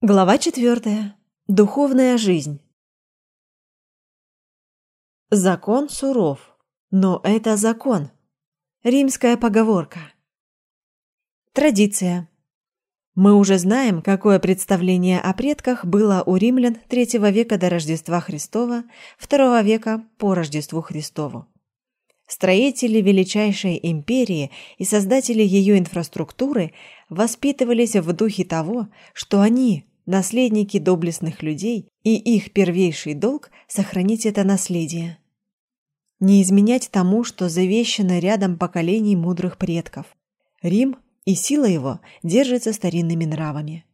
Глава четвертая. Духовная жизнь. Закон суров, но это закон. Римская поговорка. Традиция. Мы уже знаем, какое представление о предках было у римлян третьего века до Рождества Христова, второго века по Рождеству Христову. Строители величайшей империи и создатели ее инфраструктуры воспитывались в духе того, что они, наследники доблестных людей, и их первейший долг – сохранить это наследие. Не изменять тому, что завещано рядом поколений мудрых предков. Рим и сила его держатся старинными нравами.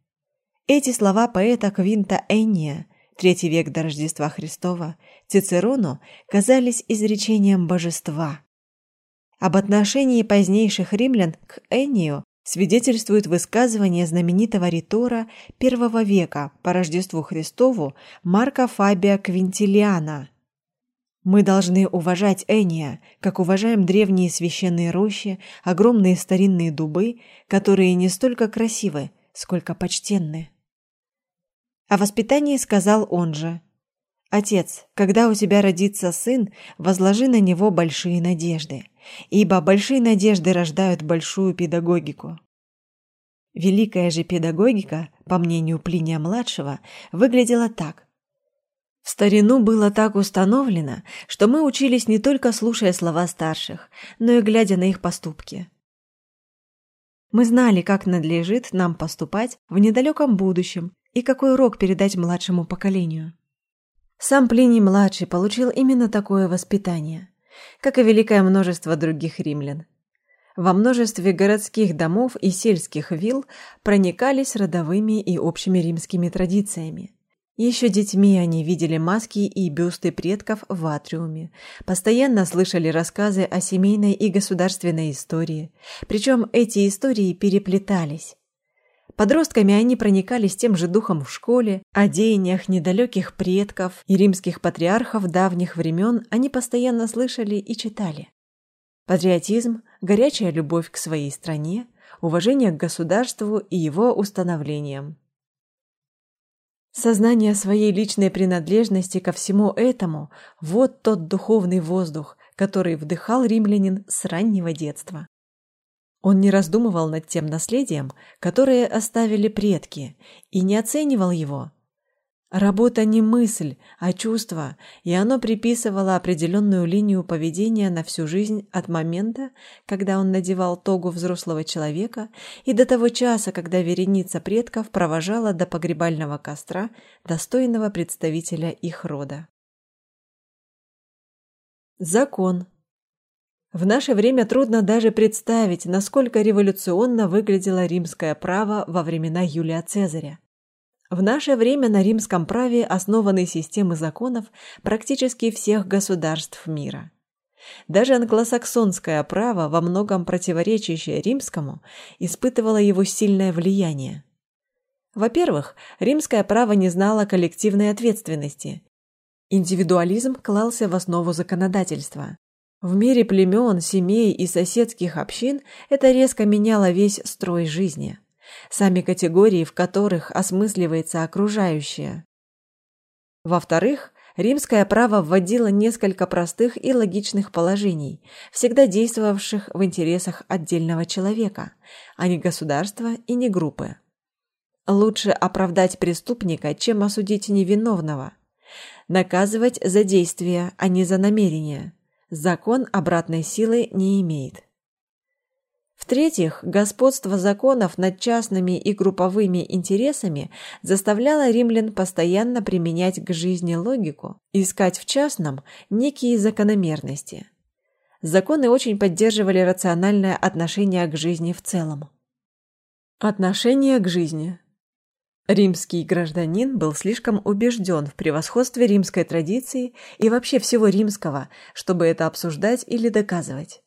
Эти слова поэта Квинта Энния, третий век до Рождества Христова, Цицерону казались изречением божества. Об отношении позднейших римлян к Эннию свидетельствует высказывание знаменитого ритора первого века по Рождеству Христову Марка Фабия Квинтилиана. Мы должны уважать Эния, как уважаем древние священные рощи, огромные старинные дубы, которые не столько красивы, сколько почтенны. О воспитании сказал он же: Отец, когда у тебя родится сын, возложи на него большие надежды ибо большие надежды рождают большую педагогику. Великая же педагогика, по мнению Плиния-младшего, выглядела так. В старину было так установлено, что мы учились не только слушая слова старших, но и глядя на их поступки. Мы знали, как надлежит нам поступать в недалеком будущем и какой урок передать младшему поколению. Сам Плиний-младший получил именно такое воспитание – как и великое множество других римлян. Во множестве городских домов и сельских вилл проникались родовыми и общими римскими традициями. Еще детьми они видели маски и бюсты предков в атриуме, постоянно слышали рассказы о семейной и государственной истории, причем эти истории переплетались. Подростками они проникались тем же духом в школе, о деяниях недалеких предков и римских патриархов давних времен они постоянно слышали и читали. Патриотизм, горячая любовь к своей стране, уважение к государству и его установлениям. Сознание своей личной принадлежности ко всему этому – вот тот духовный воздух, который вдыхал римлянин с раннего детства. Он не раздумывал над тем наследием, которое оставили предки, и не оценивал его. Работа не мысль, а чувство, и оно приписывало определенную линию поведения на всю жизнь от момента, когда он надевал тогу взрослого человека, и до того часа, когда вереница предков провожала до погребального костра достойного представителя их рода. Закон в наше время трудно даже представить, насколько революционно выглядело римское право во времена Юлия Цезаря. В наше время на римском праве основаны системы законов практически всех государств мира. Даже англосаксонское право, во многом противоречащее римскому, испытывало его сильное влияние. Во-первых, римское право не знало коллективной ответственности. Индивидуализм клался в основу законодательства. В мире племен, семей и соседских общин это резко меняло весь строй жизни, сами категории, в которых осмысливается окружающее. Во-вторых, римское право вводило несколько простых и логичных положений, всегда действовавших в интересах отдельного человека, а не государства и не группы. Лучше оправдать преступника, чем осудить невиновного. Наказывать за действия, а не за намерения. Закон обратной силы не имеет. В-третьих, господство законов над частными и групповыми интересами заставляло римлян постоянно применять к жизни логику, искать в частном некие закономерности. Законы очень поддерживали рациональное отношение к жизни в целом. Отношение к жизни. Римский гражданин был слишком убежден в превосходстве римской традиции и вообще всего римского, чтобы это обсуждать или доказывать.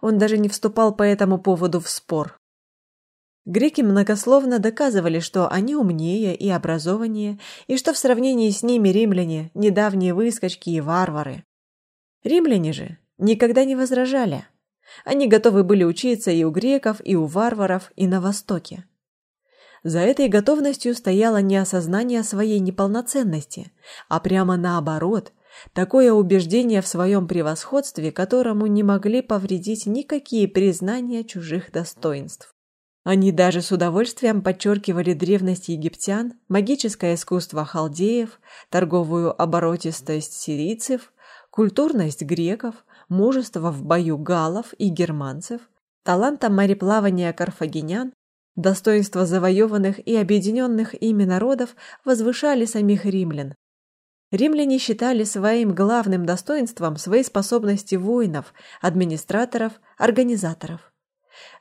Он даже не вступал по этому поводу в спор. Греки многословно доказывали, что они умнее и образованнее, и что в сравнении с ними римляне – недавние выскочки и варвары. Римляне же никогда не возражали. Они готовы были учиться и у греков, и у варваров, и на Востоке. За этой готовностью стояло не осознание своей неполноценности, а прямо наоборот, такое убеждение в своем превосходстве, которому не могли повредить никакие признания чужих достоинств. Они даже с удовольствием подчеркивали древность египтян, магическое искусство халдеев, торговую оборотистость сирийцев, культурность греков, мужество в бою галлов и германцев, талантом мореплавания карфагенян, достоинство завоеванных и объединенных ими народов возвышали самих римлян. Римляне считали своим главным достоинством свои способности воинов, администраторов, организаторов.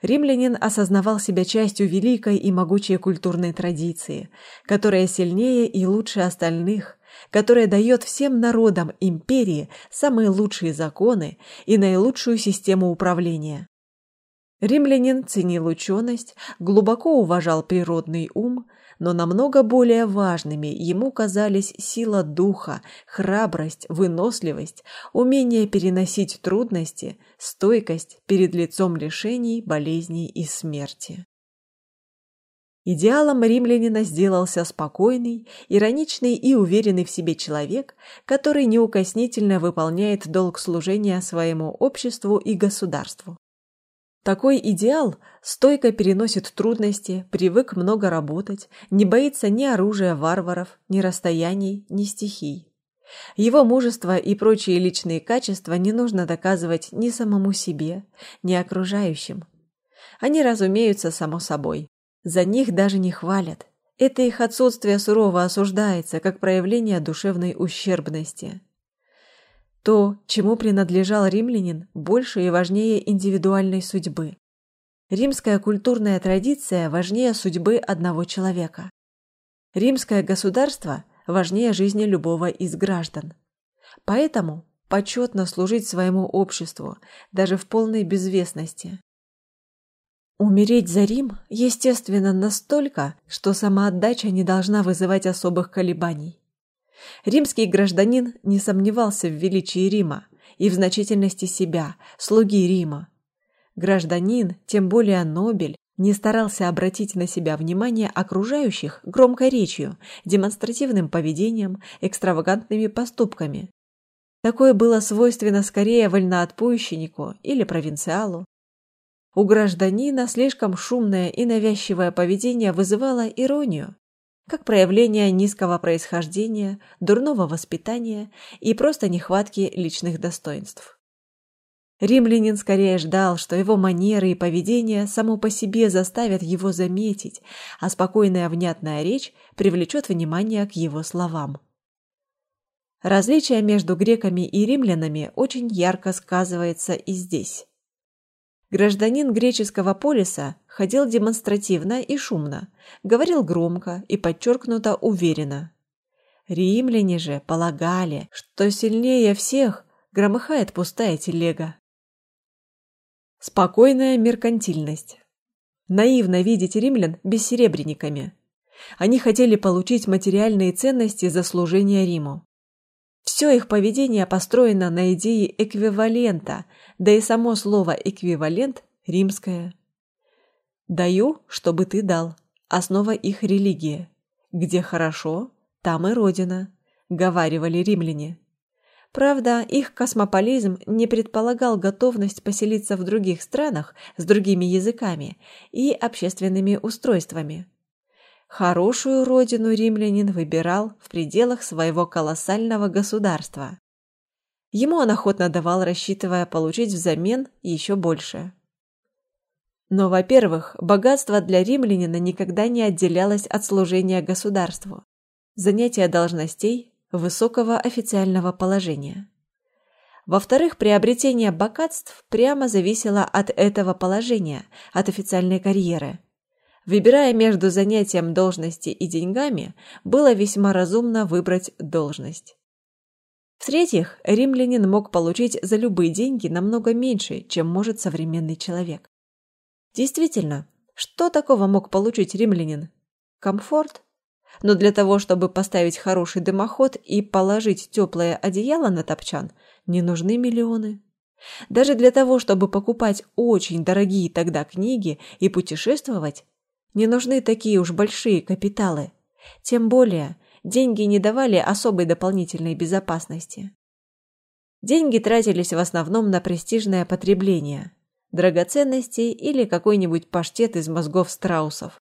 Римлянин осознавал себя частью великой и могучей культурной традиции, которая сильнее и лучше остальных, которая дает всем народам империи самые лучшие законы и наилучшую систему управления. Римлянин ценил ученость, глубоко уважал природный ум, но намного более важными ему казались сила духа, храбрость, выносливость, умение переносить трудности, стойкость перед лицом лишений, болезней и смерти. Идеалом римлянина сделался спокойный, ироничный и уверенный в себе человек, который неукоснительно выполняет долг служения своему обществу и государству. Такой идеал стойко переносит трудности, привык много работать, не боится ни оружия варваров, ни расстояний, ни стихий. Его мужество и прочие личные качества не нужно доказывать ни самому себе, ни окружающим. Они разумеются само собой. За них даже не хвалят. Это их отсутствие сурово осуждается как проявление душевной ущербности. То, чему принадлежал римлянин, больше и важнее индивидуальной судьбы. Римская культурная традиция важнее судьбы одного человека. Римское государство важнее жизни любого из граждан. Поэтому почетно служить своему обществу, даже в полной безвестности. Умереть за Рим, естественно, настолько, что сама отдача не должна вызывать особых колебаний. Римский гражданин не сомневался в величии Рима и в значительности себя, слуги Рима. Гражданин, тем более Нобель, не старался обратить на себя внимание окружающих громкой речью, демонстративным поведением, экстравагантными поступками. Такое было свойственно скорее вольноотпущеннику или провинциалу. У гражданина слишком шумное и навязчивое поведение вызывало иронию, как проявление низкого происхождения, дурного воспитания и просто нехватки личных достоинств. Римлянин скорее ждал, что его манеры и поведение само по себе заставят его заметить, а спокойная внятная речь привлечет внимание к его словам. Различие между греками и римлянами очень ярко сказывается и здесь. Гражданин греческого полиса ходил демонстративно и шумно, говорил громко и подчеркнуто уверенно. Римляне же полагали, что сильнее всех громыхает пустая телега. Спокойная меркантильность. Наивно видеть римлян бессеребренниками. Они хотели получить материальные ценности за служение Риму. Все их поведение построено на идее эквивалента, да и само слово «эквивалент» римское. «Даю, чтобы ты дал» – основа их религии. «Где хорошо, там и родина», – говаривали римляне. Правда, их космополизм не предполагал готовность поселиться в других странах с другими языками и общественными устройствами. Хорошую родину римлянин выбирал в пределах своего колоссального государства. Ему он охотно давал, рассчитывая получить взамен еще больше. Но, во-первых, богатство для римлянина никогда не отделялось от служения государству, занятия должностей, высокого официального положения. Во-вторых, приобретение богатств прямо зависело от этого положения, от официальной карьеры – Выбирая между занятием должности и деньгами, было весьма разумно выбрать должность. В-третьих, римлянин мог получить за любые деньги намного меньше, чем может современный человек. Действительно, что такого мог получить римлянин? Комфорт? Но для того, чтобы поставить хороший дымоход и положить теплое одеяло на топчан, не нужны миллионы. Даже для того, чтобы покупать очень дорогие тогда книги и путешествовать, Не нужны такие уж большие капиталы. Тем более, деньги не давали особой дополнительной безопасности. Деньги тратились в основном на престижное потребление, драгоценности или какой-нибудь паштет из мозгов страусов.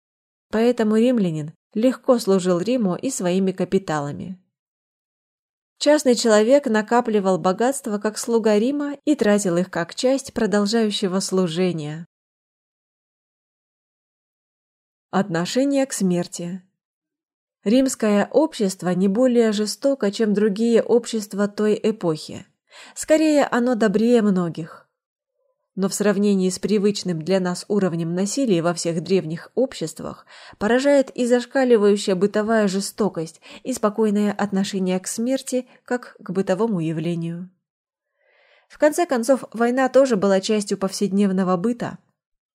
Поэтому римлянин легко служил Риму и своими капиталами. Частный человек накапливал богатство как слуга Рима и тратил их как часть продолжающего служения. Отношение к смерти Римское общество не более жестоко, чем другие общества той эпохи. Скорее, оно добрее многих. Но в сравнении с привычным для нас уровнем насилия во всех древних обществах поражает и зашкаливающая бытовая жестокость, и спокойное отношение к смерти как к бытовому явлению. В конце концов, война тоже была частью повседневного быта.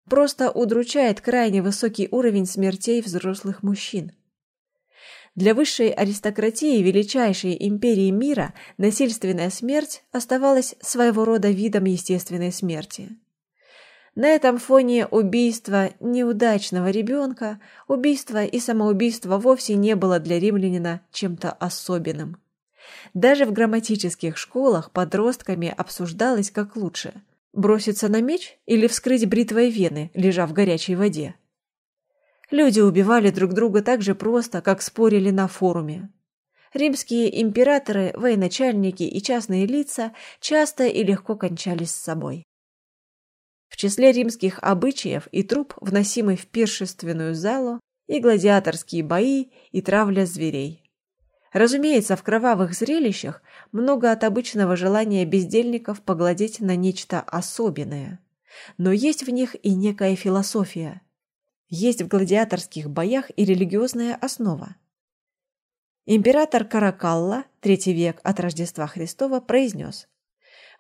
Просто удручает крайне высокий уровень смертей взрослых мужчин. Для высшей аристократии величайшей империи мира насильственная смерть оставалась своего рода видом естественной смерти. На этом фоне убийство неудачного ребенка, убийство и самоубийство вовсе не было для римлянина чем-то особенным. Даже в грамматических школах подростками обсуждалось как лучше – броситься на меч или вскрыть бритвой вены, лежа в горячей воде. Люди убивали друг друга так же просто, как спорили на форуме. Римские императоры, военачальники и частные лица часто и легко кончались с собой. В числе римских обычаев и труп, вносимый в пиршественную залу, и гладиаторские бои, и травля зверей. Разумеется, в кровавых зрелищах много от обычного желания бездельников погладить на нечто особенное. Но есть в них и некая философия – есть в гладиаторских боях и религиозная основа. Император Каракалла, третий век от Рождества Христова, произнес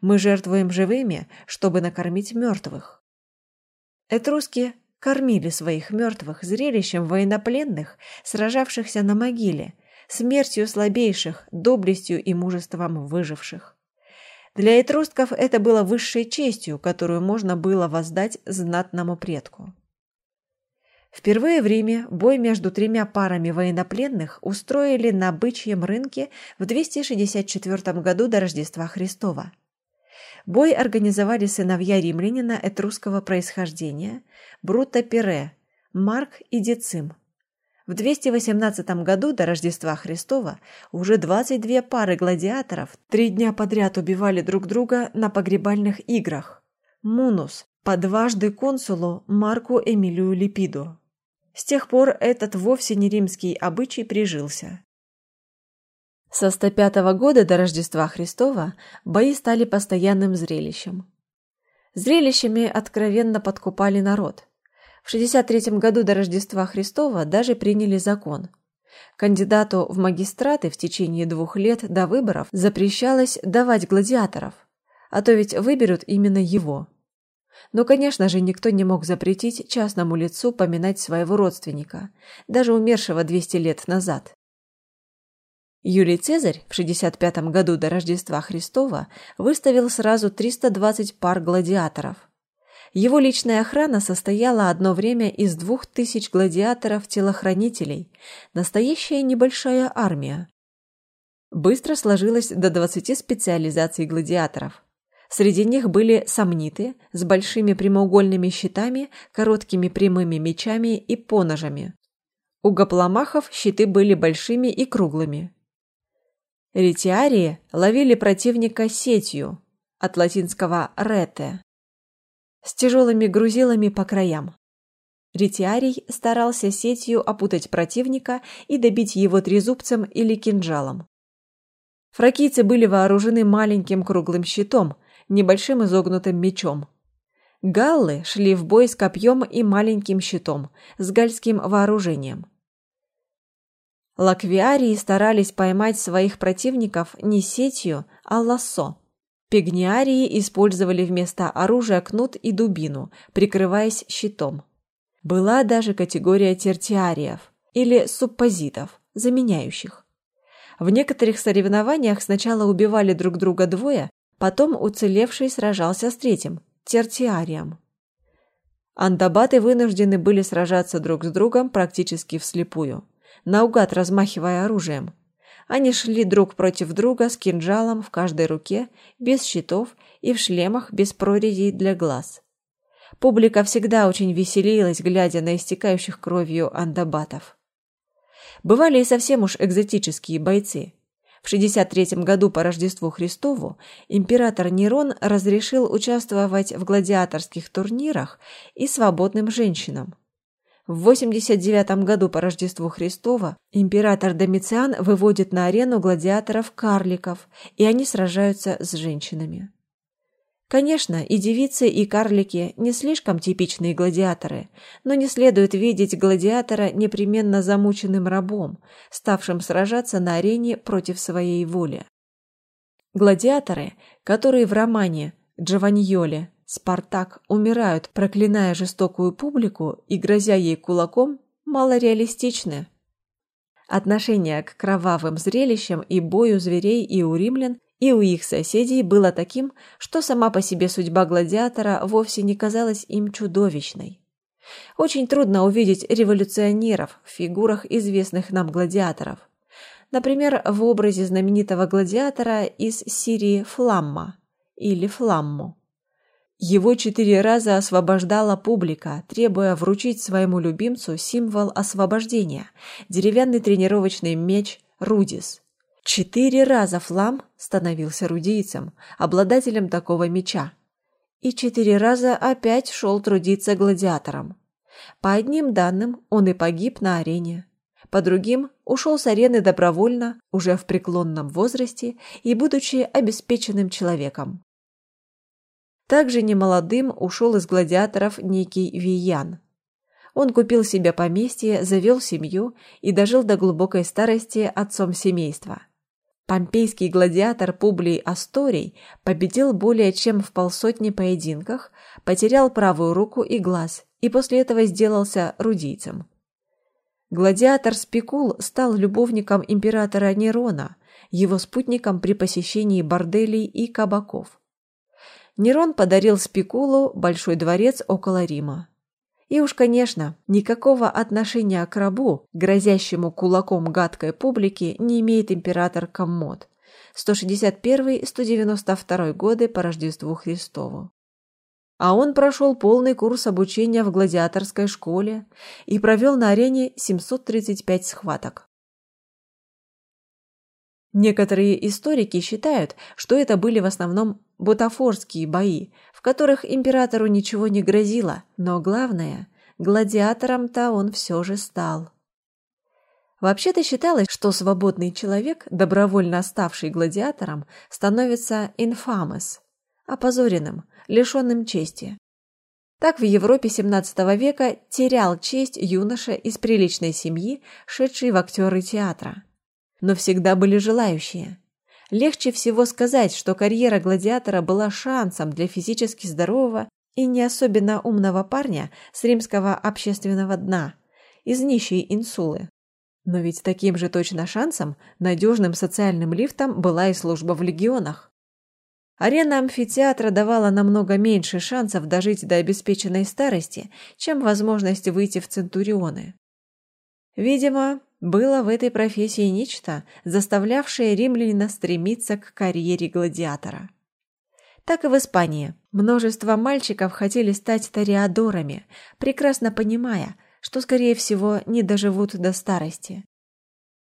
«Мы жертвуем живыми, чтобы накормить мертвых». Этруски кормили своих мертвых зрелищем военнопленных, сражавшихся на могиле, смертью слабейших, доблестью и мужеством выживших. Для этрусков это было высшей честью, которую можно было воздать знатному предку. Впервые в Риме бой между тремя парами военнопленных устроили на бычьем рынке в 264 году до Рождества Христова. Бой организовали сыновья римлянина этрусского происхождения Брута Пире, Марк и Децим. В 218 году до Рождества Христова уже 22 пары гладиаторов три дня подряд убивали друг друга на погребальных играх. Мунус, по дважды консулу Марку Эмилию Липиду. С тех пор этот вовсе не римский обычай прижился. Со 105 года до Рождества Христова бои стали постоянным зрелищем. Зрелищами откровенно подкупали народ. В 63 году до Рождества Христова даже приняли закон. Кандидату в магистраты в течение двух лет до выборов запрещалось давать гладиаторов, а то ведь выберут именно его. Но, конечно же, никто не мог запретить частному лицу поминать своего родственника, даже умершего 200 лет назад. Юлий Цезарь в 65 году до Рождества Христова выставил сразу 320 пар гладиаторов. Его личная охрана состояла одно время из двух тысяч гладиаторов-телохранителей, настоящая небольшая армия. Быстро сложилось до 20 специализаций гладиаторов – Среди них были сомниты с большими прямоугольными щитами, короткими прямыми мечами и поножами. У гопломахов щиты были большими и круглыми. Ретиарии ловили противника сетью, от латинского «рете», с тяжелыми грузилами по краям. Ретиарий старался сетью опутать противника и добить его трезубцем или кинжалом. Фракийцы были вооружены маленьким круглым щитом – небольшим изогнутым мечом. Галлы шли в бой с копьем и маленьким щитом, с гальским вооружением. Лаквиарии старались поймать своих противников не сетью, а лассо. Пигниарии использовали вместо оружия кнут и дубину, прикрываясь щитом. Была даже категория тертиариев или суппозитов, заменяющих. В некоторых соревнованиях сначала убивали друг друга двое, Потом уцелевший сражался с третьим, терциарием. Андабаты вынуждены были сражаться друг с другом практически вслепую, наугад размахивая оружием. Они шли друг против друга с кинжалом в каждой руке, без щитов и в шлемах без прорезей для глаз. Публика всегда очень веселилась, глядя на истекающих кровью андабатов. Бывали и совсем уж экзотические бойцы. В 63 году по Рождеству Христову император Нерон разрешил участвовать в гладиаторских турнирах и свободным женщинам. В 89 году по Рождеству Христова император Домициан выводит на арену гладиаторов-карликов, и они сражаются с женщинами. Конечно, и девицы, и карлики не слишком типичные гладиаторы, но не следует видеть гладиатора непременно замученным рабом, ставшим сражаться на арене против своей воли. Гладиаторы, которые в романе Джованьоле «Спартак» умирают, проклиная жестокую публику и грозя ей кулаком, малореалистичны. Отношение к кровавым зрелищам и бою зверей и у римлян и у их соседей было таким, что сама по себе судьба гладиатора вовсе не казалась им чудовищной. Очень трудно увидеть революционеров в фигурах известных нам гладиаторов. Например, в образе знаменитого гладиатора из Сирии Фламма или Фламму. Его четыре раза освобождала публика, требуя вручить своему любимцу символ освобождения – деревянный тренировочный меч «Рудис», Четыре раза Флам становился рудийцем, обладателем такого меча. И четыре раза опять шел трудиться гладиатором. По одним данным, он и погиб на арене. По другим, ушел с арены добровольно, уже в преклонном возрасте и будучи обеспеченным человеком. Также немолодым ушел из гладиаторов некий Виян. Он купил себе поместье, завел семью и дожил до глубокой старости отцом семейства. Помпейский гладиатор Публий Асторий победил более чем в полсотни поединках, потерял правую руку и глаз и после этого сделался рудийцем. Гладиатор Спикул стал любовником императора Нерона, его спутником при посещении борделей и кабаков. Нерон подарил Спикулу большой дворец около Рима. И уж, конечно, никакого отношения к рабу, грозящему кулаком гадкой публики, не имеет император Коммод. 161-192 годы по Рождеству Христову. А он прошел полный курс обучения в гладиаторской школе и провел на арене 735 схваток. Некоторые историки считают, что это были в основном бутафорские бои, в которых императору ничего не грозило, но главное, гладиатором-то он все же стал. Вообще-то считалось, что свободный человек, добровольно ставший гладиатором, становится infamous, опозоренным, лишенным чести. Так в Европе XVII века терял честь юноша из приличной семьи, шедший в актеры театра. Но всегда были желающие. Легче всего сказать, что карьера гладиатора была шансом для физически здорового и не особенно умного парня с римского общественного дна, из нищей инсулы. Но ведь таким же точно шансом, надежным социальным лифтом была и служба в легионах. Арена амфитеатра давала намного меньше шансов дожить до обеспеченной старости, чем возможность выйти в центурионы. Видимо, было в этой профессии нечто, заставлявшее римлянина стремиться к карьере гладиатора. Так и в Испании. Множество мальчиков хотели стать ториадорами, прекрасно понимая, что, скорее всего, не доживут до старости.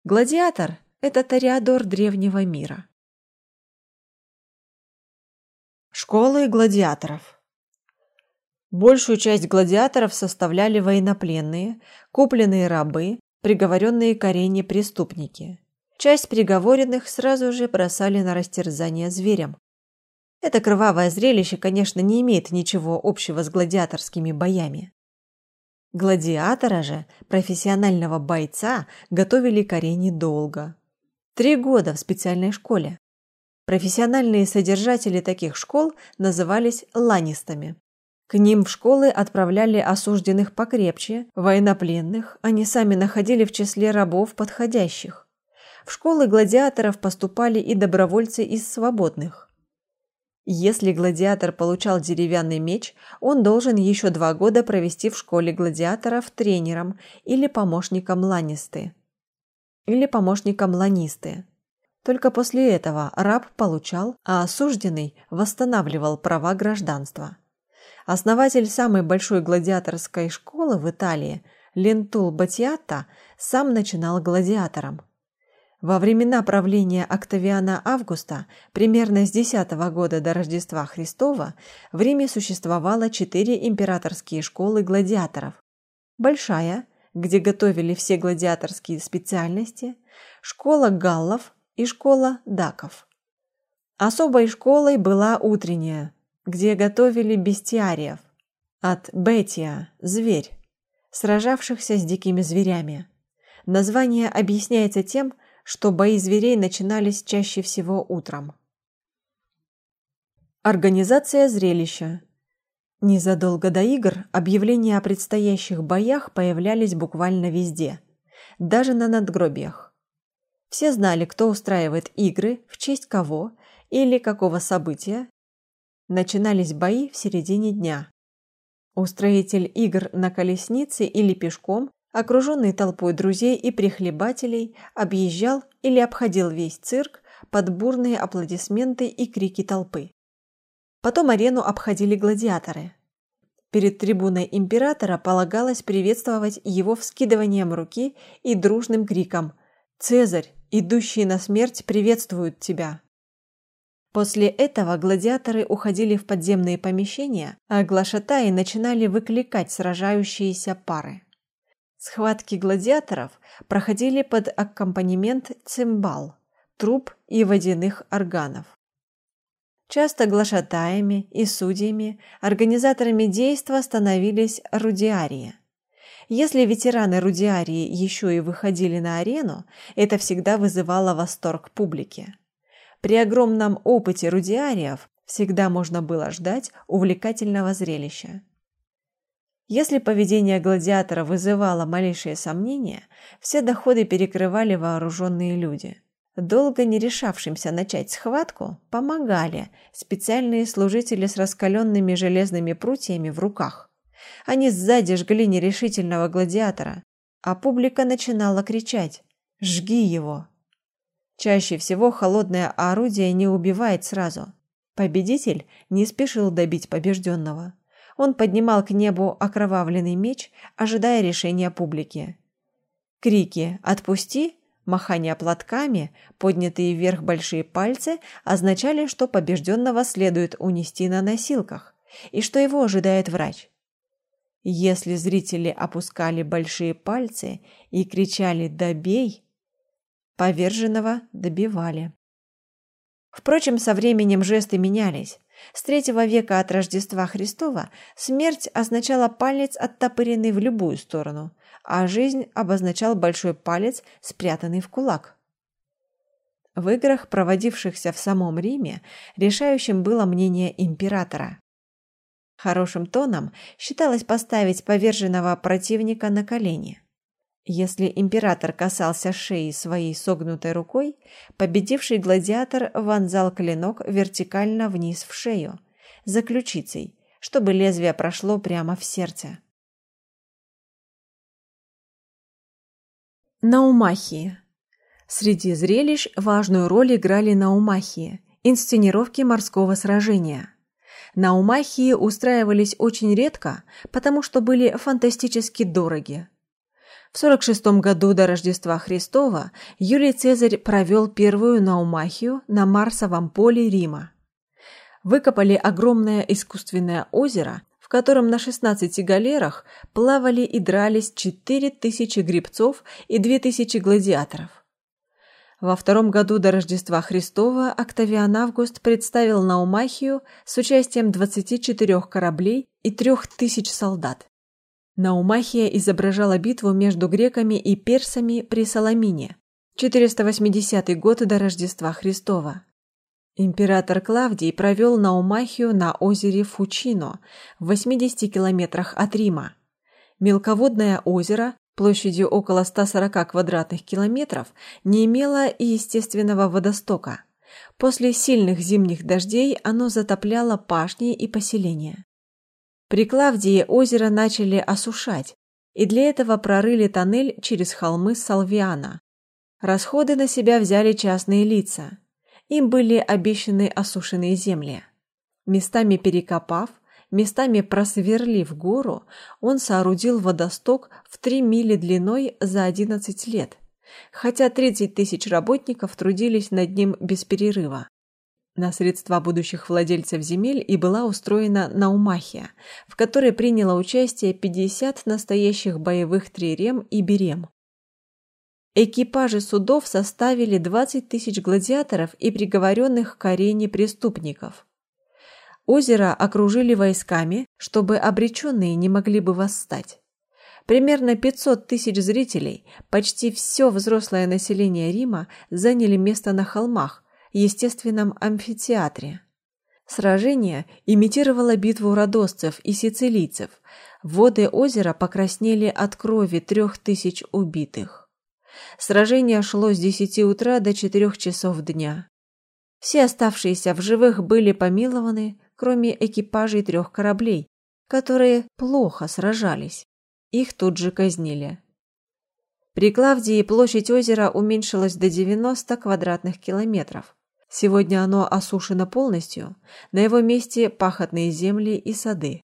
Гладиатор – это ториадор древнего мира. Школы гладиаторов Большую часть гладиаторов составляли военнопленные, купленные рабы, приговоренные к арене преступники. Часть приговоренных сразу же бросали на растерзание зверям. Это кровавое зрелище, конечно, не имеет ничего общего с гладиаторскими боями. Гладиатора же, профессионального бойца, готовили к арене долго. Три года в специальной школе. Профессиональные содержатели таких школ назывались ланистами. К ним в школы отправляли осужденных покрепче, военнопленных, они сами находили в числе рабов подходящих. В школы гладиаторов поступали и добровольцы из свободных. Если гладиатор получал деревянный меч, он должен еще два года провести в школе гладиаторов тренером или помощником ланисты. Или помощником ланисты. Только после этого раб получал, а осужденный восстанавливал права гражданства. Основатель самой большой гладиаторской школы в Италии, Лентул Батиатта, сам начинал гладиатором. Во времена правления Октавиана Августа, примерно с 10 года до Рождества Христова, в Риме существовало четыре императорские школы гладиаторов. Большая, где готовили все гладиаторские специальности, школа галлов и школа даков. Особой школой была утренняя, где готовили бестиариев от бетия – зверь, сражавшихся с дикими зверями. Название объясняется тем, что бои зверей начинались чаще всего утром. Организация зрелища. Незадолго до игр объявления о предстоящих боях появлялись буквально везде, даже на надгробиях. Все знали, кто устраивает игры, в честь кого или какого события. Начинались бои в середине дня. Устроитель игр на колеснице или пешком окруженный толпой друзей и прихлебателей, объезжал или обходил весь цирк под бурные аплодисменты и крики толпы. Потом арену обходили гладиаторы. Перед трибуной императора полагалось приветствовать его вскидыванием руки и дружным криком «Цезарь, идущие на смерть, приветствуют тебя!». После этого гладиаторы уходили в подземные помещения, а глашатаи начинали выкликать сражающиеся пары. Схватки гладиаторов проходили под аккомпанемент цимбал, труб и водяных органов. Часто глашатаями и судьями, организаторами действа становились рудиарии. Если ветераны рудиарии еще и выходили на арену, это всегда вызывало восторг публики. При огромном опыте рудиариев всегда можно было ждать увлекательного зрелища. Если поведение гладиатора вызывало малейшие сомнения, все доходы перекрывали вооруженные люди. Долго не решавшимся начать схватку помогали специальные служители с раскаленными железными прутьями в руках. Они сзади жгли нерешительного гладиатора, а публика начинала кричать «Жги его!». Чаще всего холодное орудие не убивает сразу. Победитель не спешил добить побежденного. Он поднимал к небу окровавленный меч, ожидая решения публики. Крики «Отпусти!», махание платками, поднятые вверх большие пальцы означали, что побежденного следует унести на носилках и что его ожидает врач. Если зрители опускали большие пальцы и кричали «добей», поверженного добивали. Впрочем, со временем жесты менялись. С третьего века от Рождества Христова смерть означала палец, оттопыренный в любую сторону, а жизнь обозначал большой палец, спрятанный в кулак. В играх, проводившихся в самом Риме, решающим было мнение императора. Хорошим тоном считалось поставить поверженного противника на колени. Если император касался шеи своей согнутой рукой, победивший гладиатор вонзал клинок вертикально вниз в шею, за ключицей, чтобы лезвие прошло прямо в сердце. Наумахии. Среди зрелищ важную роль играли наумахии, инсценировки морского сражения. Наумахии устраивались очень редко, потому что были фантастически дороги. В 46 году до Рождества Христова Юлий Цезарь провел первую наумахию на Марсовом поле Рима. Выкопали огромное искусственное озеро, в котором на 16 галерах плавали и дрались 4000 гребцов и 2000 гладиаторов. Во втором году до Рождества Христова Октавиан Август представил Наумахию с участием 24 кораблей и 3000 солдат. Наумахия изображала битву между греками и персами при Саламине, 480 год до Рождества Христова. Император Клавдий провел Наумахию на озере Фучино в 80 километрах от Рима. Мелководное озеро площадью около 140 квадратных километров не имело естественного водостока, После сильных зимних дождей оно затопляло пашни и поселения. При Клавдии озеро начали осушать, и для этого прорыли тоннель через холмы Салвиана. Расходы на себя взяли частные лица. Им были обещаны осушенные земли. Местами перекопав, местами просверлив гору, он соорудил водосток в 3 мили длиной за 11 лет, хотя 30 тысяч работников трудились над ним без перерыва. На средства будущих владельцев земель и была устроена наумахия, в которой приняло участие 50 настоящих боевых трирем и берем. Экипажи судов составили 20 тысяч гладиаторов и приговоренных к арене преступников. Озеро окружили войсками, чтобы обреченные не могли бы восстать. Примерно 500 тысяч зрителей, почти все взрослое население Рима, заняли место на холмах, естественном амфитеатре. Сражение имитировало битву родосцев и сицилийцев. Воды озера покраснели от крови трех тысяч убитых. Сражение шло с 10 утра до 4 часов дня. Все оставшиеся в живых были помилованы, кроме экипажей трех кораблей, которые плохо сражались. Их тут же казнили. При Клавдии площадь озера уменьшилась до 90 квадратных километров. Сегодня оно осушено полностью, на его месте пахотные земли и сады.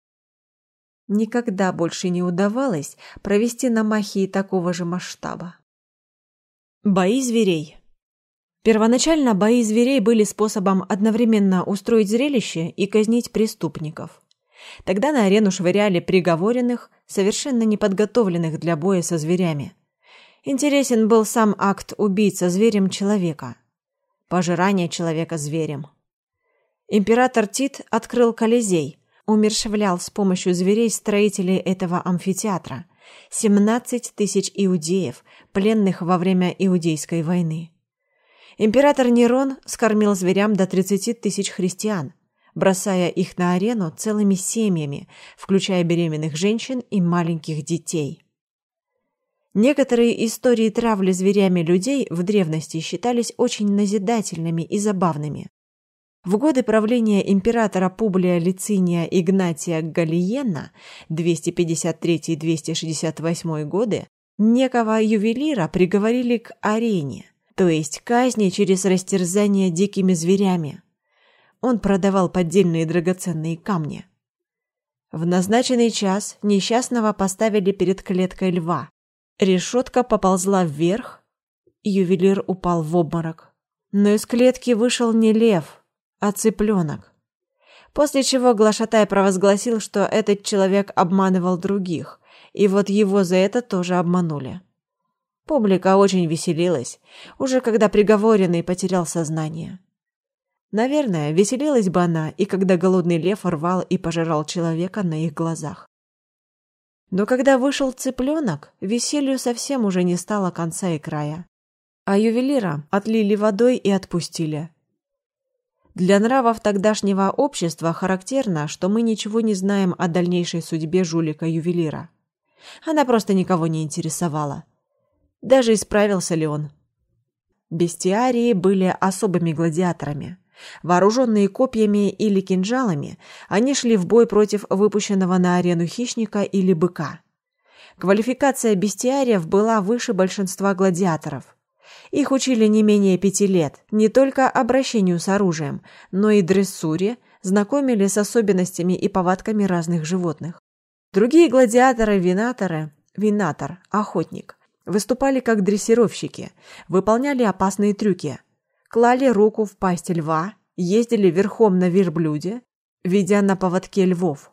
Никогда больше не удавалось провести на Махии такого же масштаба. Бои зверей Первоначально бои зверей были способом одновременно устроить зрелище и казнить преступников. Тогда на арену швыряли приговоренных, совершенно неподготовленных для боя со зверями. Интересен был сам акт убийца зверем человека – пожирание человека зверем. Император Тит открыл Колизей, умершвлял с помощью зверей строителей этого амфитеатра, 17 тысяч иудеев, пленных во время Иудейской войны. Император Нерон скормил зверям до 30 тысяч христиан, бросая их на арену целыми семьями, включая беременных женщин и маленьких детей. Некоторые истории травли зверями людей в древности считались очень назидательными и забавными. В годы правления императора Публия Лициния Игнатия Галиена 253-268 годы некого ювелира приговорили к арене, то есть казни через растерзание дикими зверями. Он продавал поддельные драгоценные камни. В назначенный час несчастного поставили перед клеткой льва, Решетка поползла вверх, ювелир упал в обморок. Но из клетки вышел не лев, а цыпленок. После чего Глашатай провозгласил, что этот человек обманывал других, и вот его за это тоже обманули. Публика очень веселилась, уже когда приговоренный потерял сознание. Наверное, веселилась бы она и когда голодный лев рвал и пожирал человека на их глазах. Но когда вышел цыпленок, веселью совсем уже не стало конца и края. А ювелира отлили водой и отпустили. Для нравов тогдашнего общества характерно, что мы ничего не знаем о дальнейшей судьбе жулика-ювелира. Она просто никого не интересовала. Даже исправился ли он. Бестиарии были особыми гладиаторами – Вооруженные копьями или кинжалами, они шли в бой против выпущенного на арену хищника или быка. Квалификация бестиариев была выше большинства гладиаторов. Их учили не менее пяти лет, не только обращению с оружием, но и дрессуре, знакомили с особенностями и повадками разных животных. Другие гладиаторы, винаторы, винатор, охотник, выступали как дрессировщики, выполняли опасные трюки – клали руку в пасть льва, ездили верхом на верблюде, ведя на поводке львов.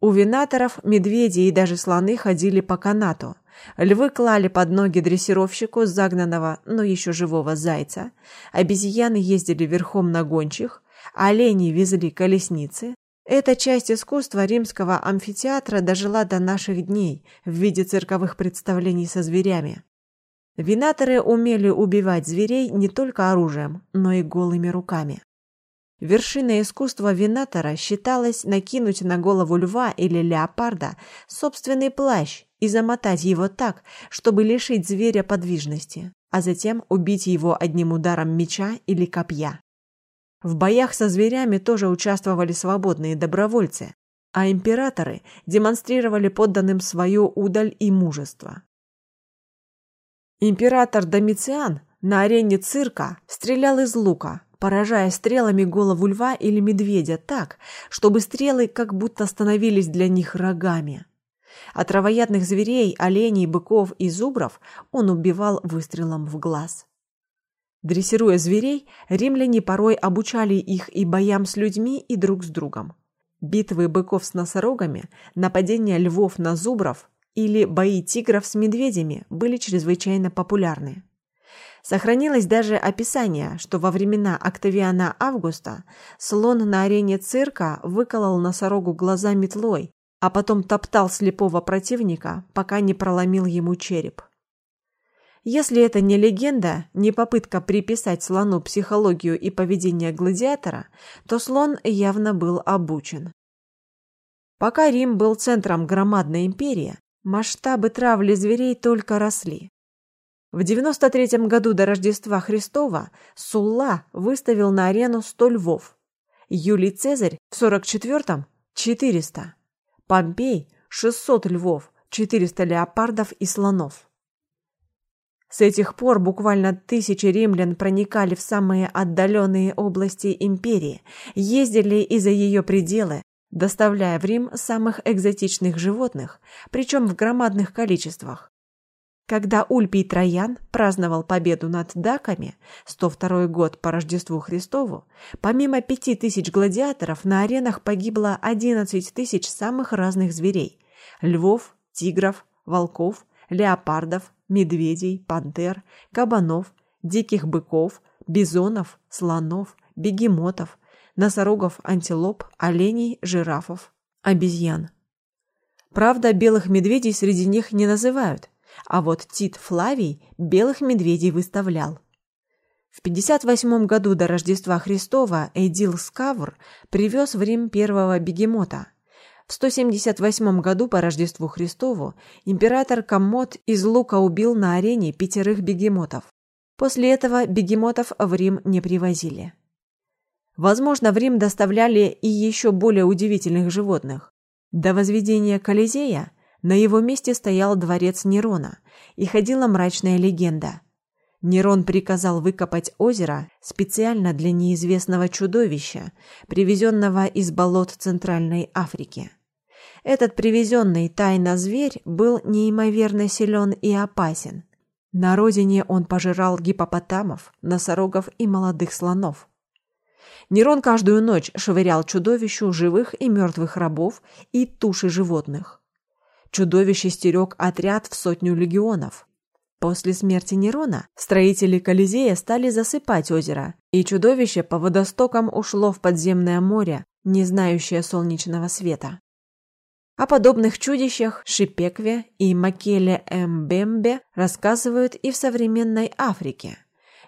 У винаторов медведи и даже слоны ходили по канату. Львы клали под ноги дрессировщику загнанного, но еще живого зайца. Обезьяны ездили верхом на гончих, олени везли колесницы. Эта часть искусства римского амфитеатра дожила до наших дней в виде цирковых представлений со зверями. Винаторы умели убивать зверей не только оружием, но и голыми руками. Вершиной искусства винатора считалось накинуть на голову льва или леопарда собственный плащ и замотать его так, чтобы лишить зверя подвижности. а затем убить его одним ударом меча или копья. В боях со зверями тоже участвовали свободные добровольцы, а императоры демонстрировали подданным свою удаль и мужество. Император Домициан на арене цирка стрелял из лука, поражая стрелами голову льва или медведя так, чтобы стрелы как будто становились для них рогами. А травоядных зверей, оленей, быков и зубров он убивал выстрелом в глаз. Дрессируя зверей, римляне порой обучали их и боям с людьми, и друг с другом. Битвы быков с носорогами, нападения львов на зубров или бои тигров с медведями были чрезвычайно популярны. Сохранилось даже описание, что во времена Октавиана Августа слон на арене цирка выколол носорогу глаза метлой, а потом топтал слепого противника, пока не проломил ему череп. Если это не легенда, не попытка приписать слону психологию и поведение гладиатора, то слон явно был обучен. Пока Рим был центром громадной империи, масштабы травли зверей только росли. В 93 году до Рождества Христова Сулла выставил на арену 100 львов. Юлий Цезарь в 44-м – 400. Помпей – 600 львов, 400 леопардов и слонов. С этих пор буквально тысячи римлян проникали в самые отдаленные области империи, ездили и за ее пределы, доставляя в Рим самых экзотичных животных, причем в громадных количествах. Когда Ульпий Троян праздновал победу над даками, 102 год по Рождеству Христову, помимо пяти тысяч гладиаторов на аренах погибло 11 тысяч самых разных зверей – львов, тигров, волков, леопардов, медведей, пантер, кабанов, диких быков, бизонов, слонов, бегемотов, носорогов, антилоп, оленей, жирафов, обезьян. Правда, белых медведей среди них не называют – а вот Тит Флавий белых медведей выставлял. В 58 году до Рождества Христова Эдил Скавр привез в Рим первого бегемота. В 178 году по Рождеству Христову император Коммод из лука убил на арене пятерых бегемотов. После этого бегемотов в Рим не привозили. Возможно, в Рим доставляли и еще более удивительных животных. До возведения Колизея на его месте стоял дворец Нерона, и ходила мрачная легенда. Нерон приказал выкопать озеро специально для неизвестного чудовища, привезенного из болот Центральной Африки. Этот привезенный тайно зверь был неимоверно силен и опасен. На родине он пожирал гипопотамов, носорогов и молодых слонов. Нерон каждую ночь швырял чудовищу живых и мертвых рабов и туши животных. Чудовище стерег отряд в сотню легионов. После смерти Нерона строители Колизея стали засыпать озеро, и чудовище по водостокам ушло в подземное море, не знающее солнечного света. О подобных чудищах Шипекве и Макеле Эмбембе рассказывают и в современной Африке.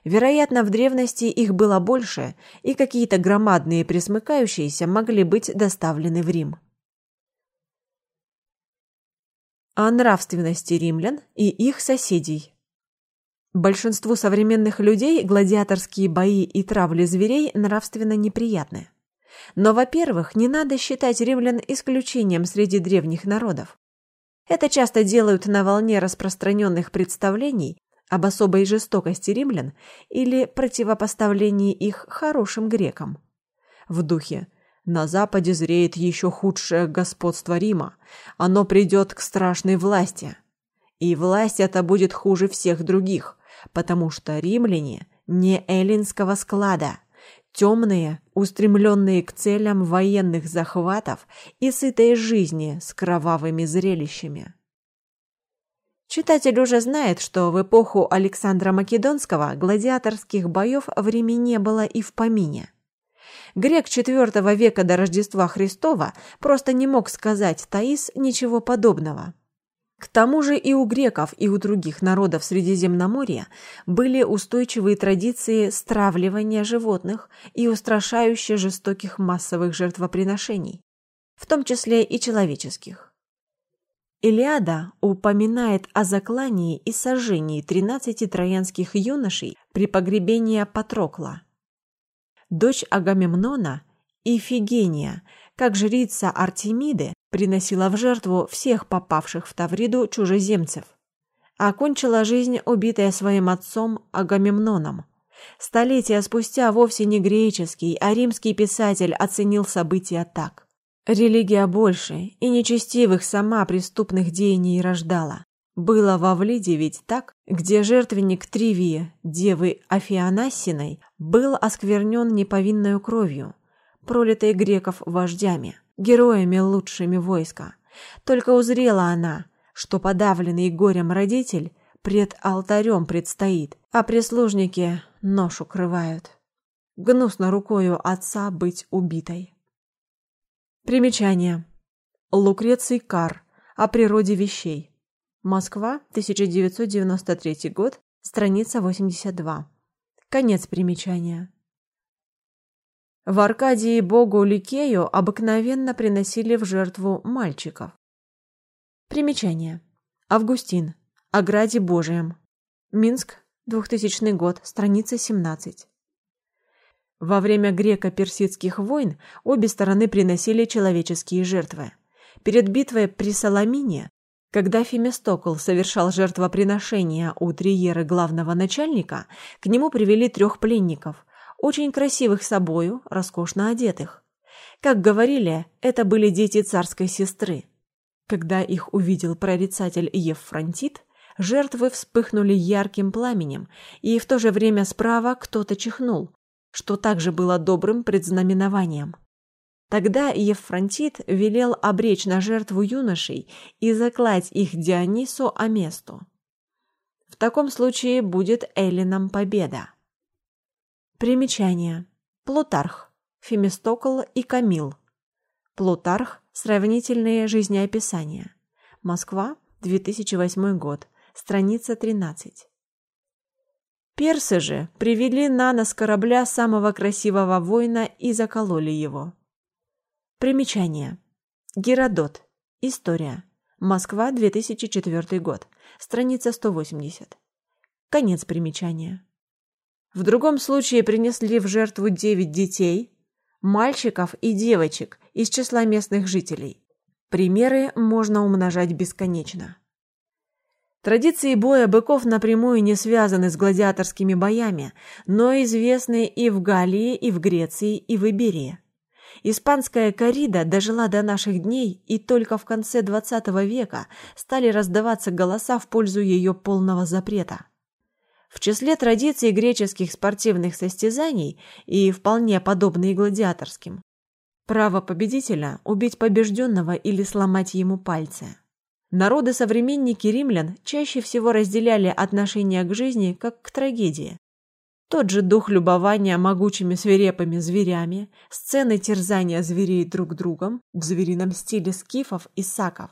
Вероятно, в древности их было больше, и какие-то громадные пресмыкающиеся могли быть доставлены в Рим. о нравственности римлян и их соседей. Большинству современных людей гладиаторские бои и травли зверей нравственно неприятны. Но, во-первых, не надо считать римлян исключением среди древних народов. Это часто делают на волне распространенных представлений об особой жестокости римлян или противопоставлении их хорошим грекам. В духе на западе зреет еще худшее господство Рима. Оно придет к страшной власти. И власть эта будет хуже всех других, потому что римляне не эллинского склада, темные, устремленные к целям военных захватов и сытой жизни с кровавыми зрелищами. Читатель уже знает, что в эпоху Александра Македонского гладиаторских боев в Риме не было и в помине. Грек IV века до Рождества Христова просто не мог сказать Таис ничего подобного. К тому же и у греков, и у других народов Средиземноморья были устойчивые традиции стравливания животных и устрашающе жестоких массовых жертвоприношений, в том числе и человеческих. Илиада упоминает о заклании и сожжении тринадцати троянских юношей при погребении Патрокла. Дочь Агамемнона, Ифигения, как жрица Артемиды, приносила в жертву всех попавших в Тавриду чужеземцев. Окончила жизнь, убитая своим отцом Агамемноном. Столетия спустя вовсе не греческий, а римский писатель оценил события так. Религия больше и нечестивых сама преступных деяний рождала. Было во Влиде ведь так, где жертвенник Тривии, девы Афианасиной, был осквернен неповинной кровью, пролитой греков вождями, героями лучшими войска. Только узрела она, что подавленный горем родитель пред алтарем предстоит, а прислужники нож укрывают. Гнусно рукою отца быть убитой. Примечание. Лукреций Кар. О природе вещей. Москва, 1993 год, страница 82. Конец примечания. В Аркадии богу Ликею обыкновенно приносили в жертву мальчиков. Примечание. Августин. О граде Божием. Минск, 2000 год, страница 17. Во время греко-персидских войн обе стороны приносили человеческие жертвы. Перед битвой при Саламине, когда Фемистокл совершал жертвоприношение у триеры главного начальника, к нему привели трех пленников, очень красивых собою, роскошно одетых. Как говорили, это были дети царской сестры. Когда их увидел прорицатель Евфронтит, жертвы вспыхнули ярким пламенем, и в то же время справа кто-то чихнул, что также было добрым предзнаменованием. Тогда Евфронтит велел обречь на жертву юношей и заклать их Дионису Аместу. В таком случае будет Эллинам победа. Примечание. Плутарх, Фемистокл и Камил. Плутарх. Сравнительные жизнеописания. Москва, 2008 год. Страница 13. Персы же привели на нос корабля самого красивого воина и закололи его. Примечание. Геродот. История. Москва, 2004 год. Страница 180. Конец примечания. В другом случае принесли в жертву девять детей, мальчиков и девочек из числа местных жителей. Примеры можно умножать бесконечно. Традиции боя быков напрямую не связаны с гладиаторскими боями, но известны и в Галлии, и в Греции, и в Иберии. Испанская коррида дожила до наших дней, и только в конце XX века стали раздаваться голоса в пользу ее полного запрета. В числе традиций греческих спортивных состязаний и вполне подобные гладиаторским право победителя убить побежденного или сломать ему пальцы. Народы-современники римлян чаще всего разделяли отношение к жизни как к трагедии. Тот же дух любования могучими свирепыми зверями, сцены терзания зверей друг другом в зверином стиле скифов и саков,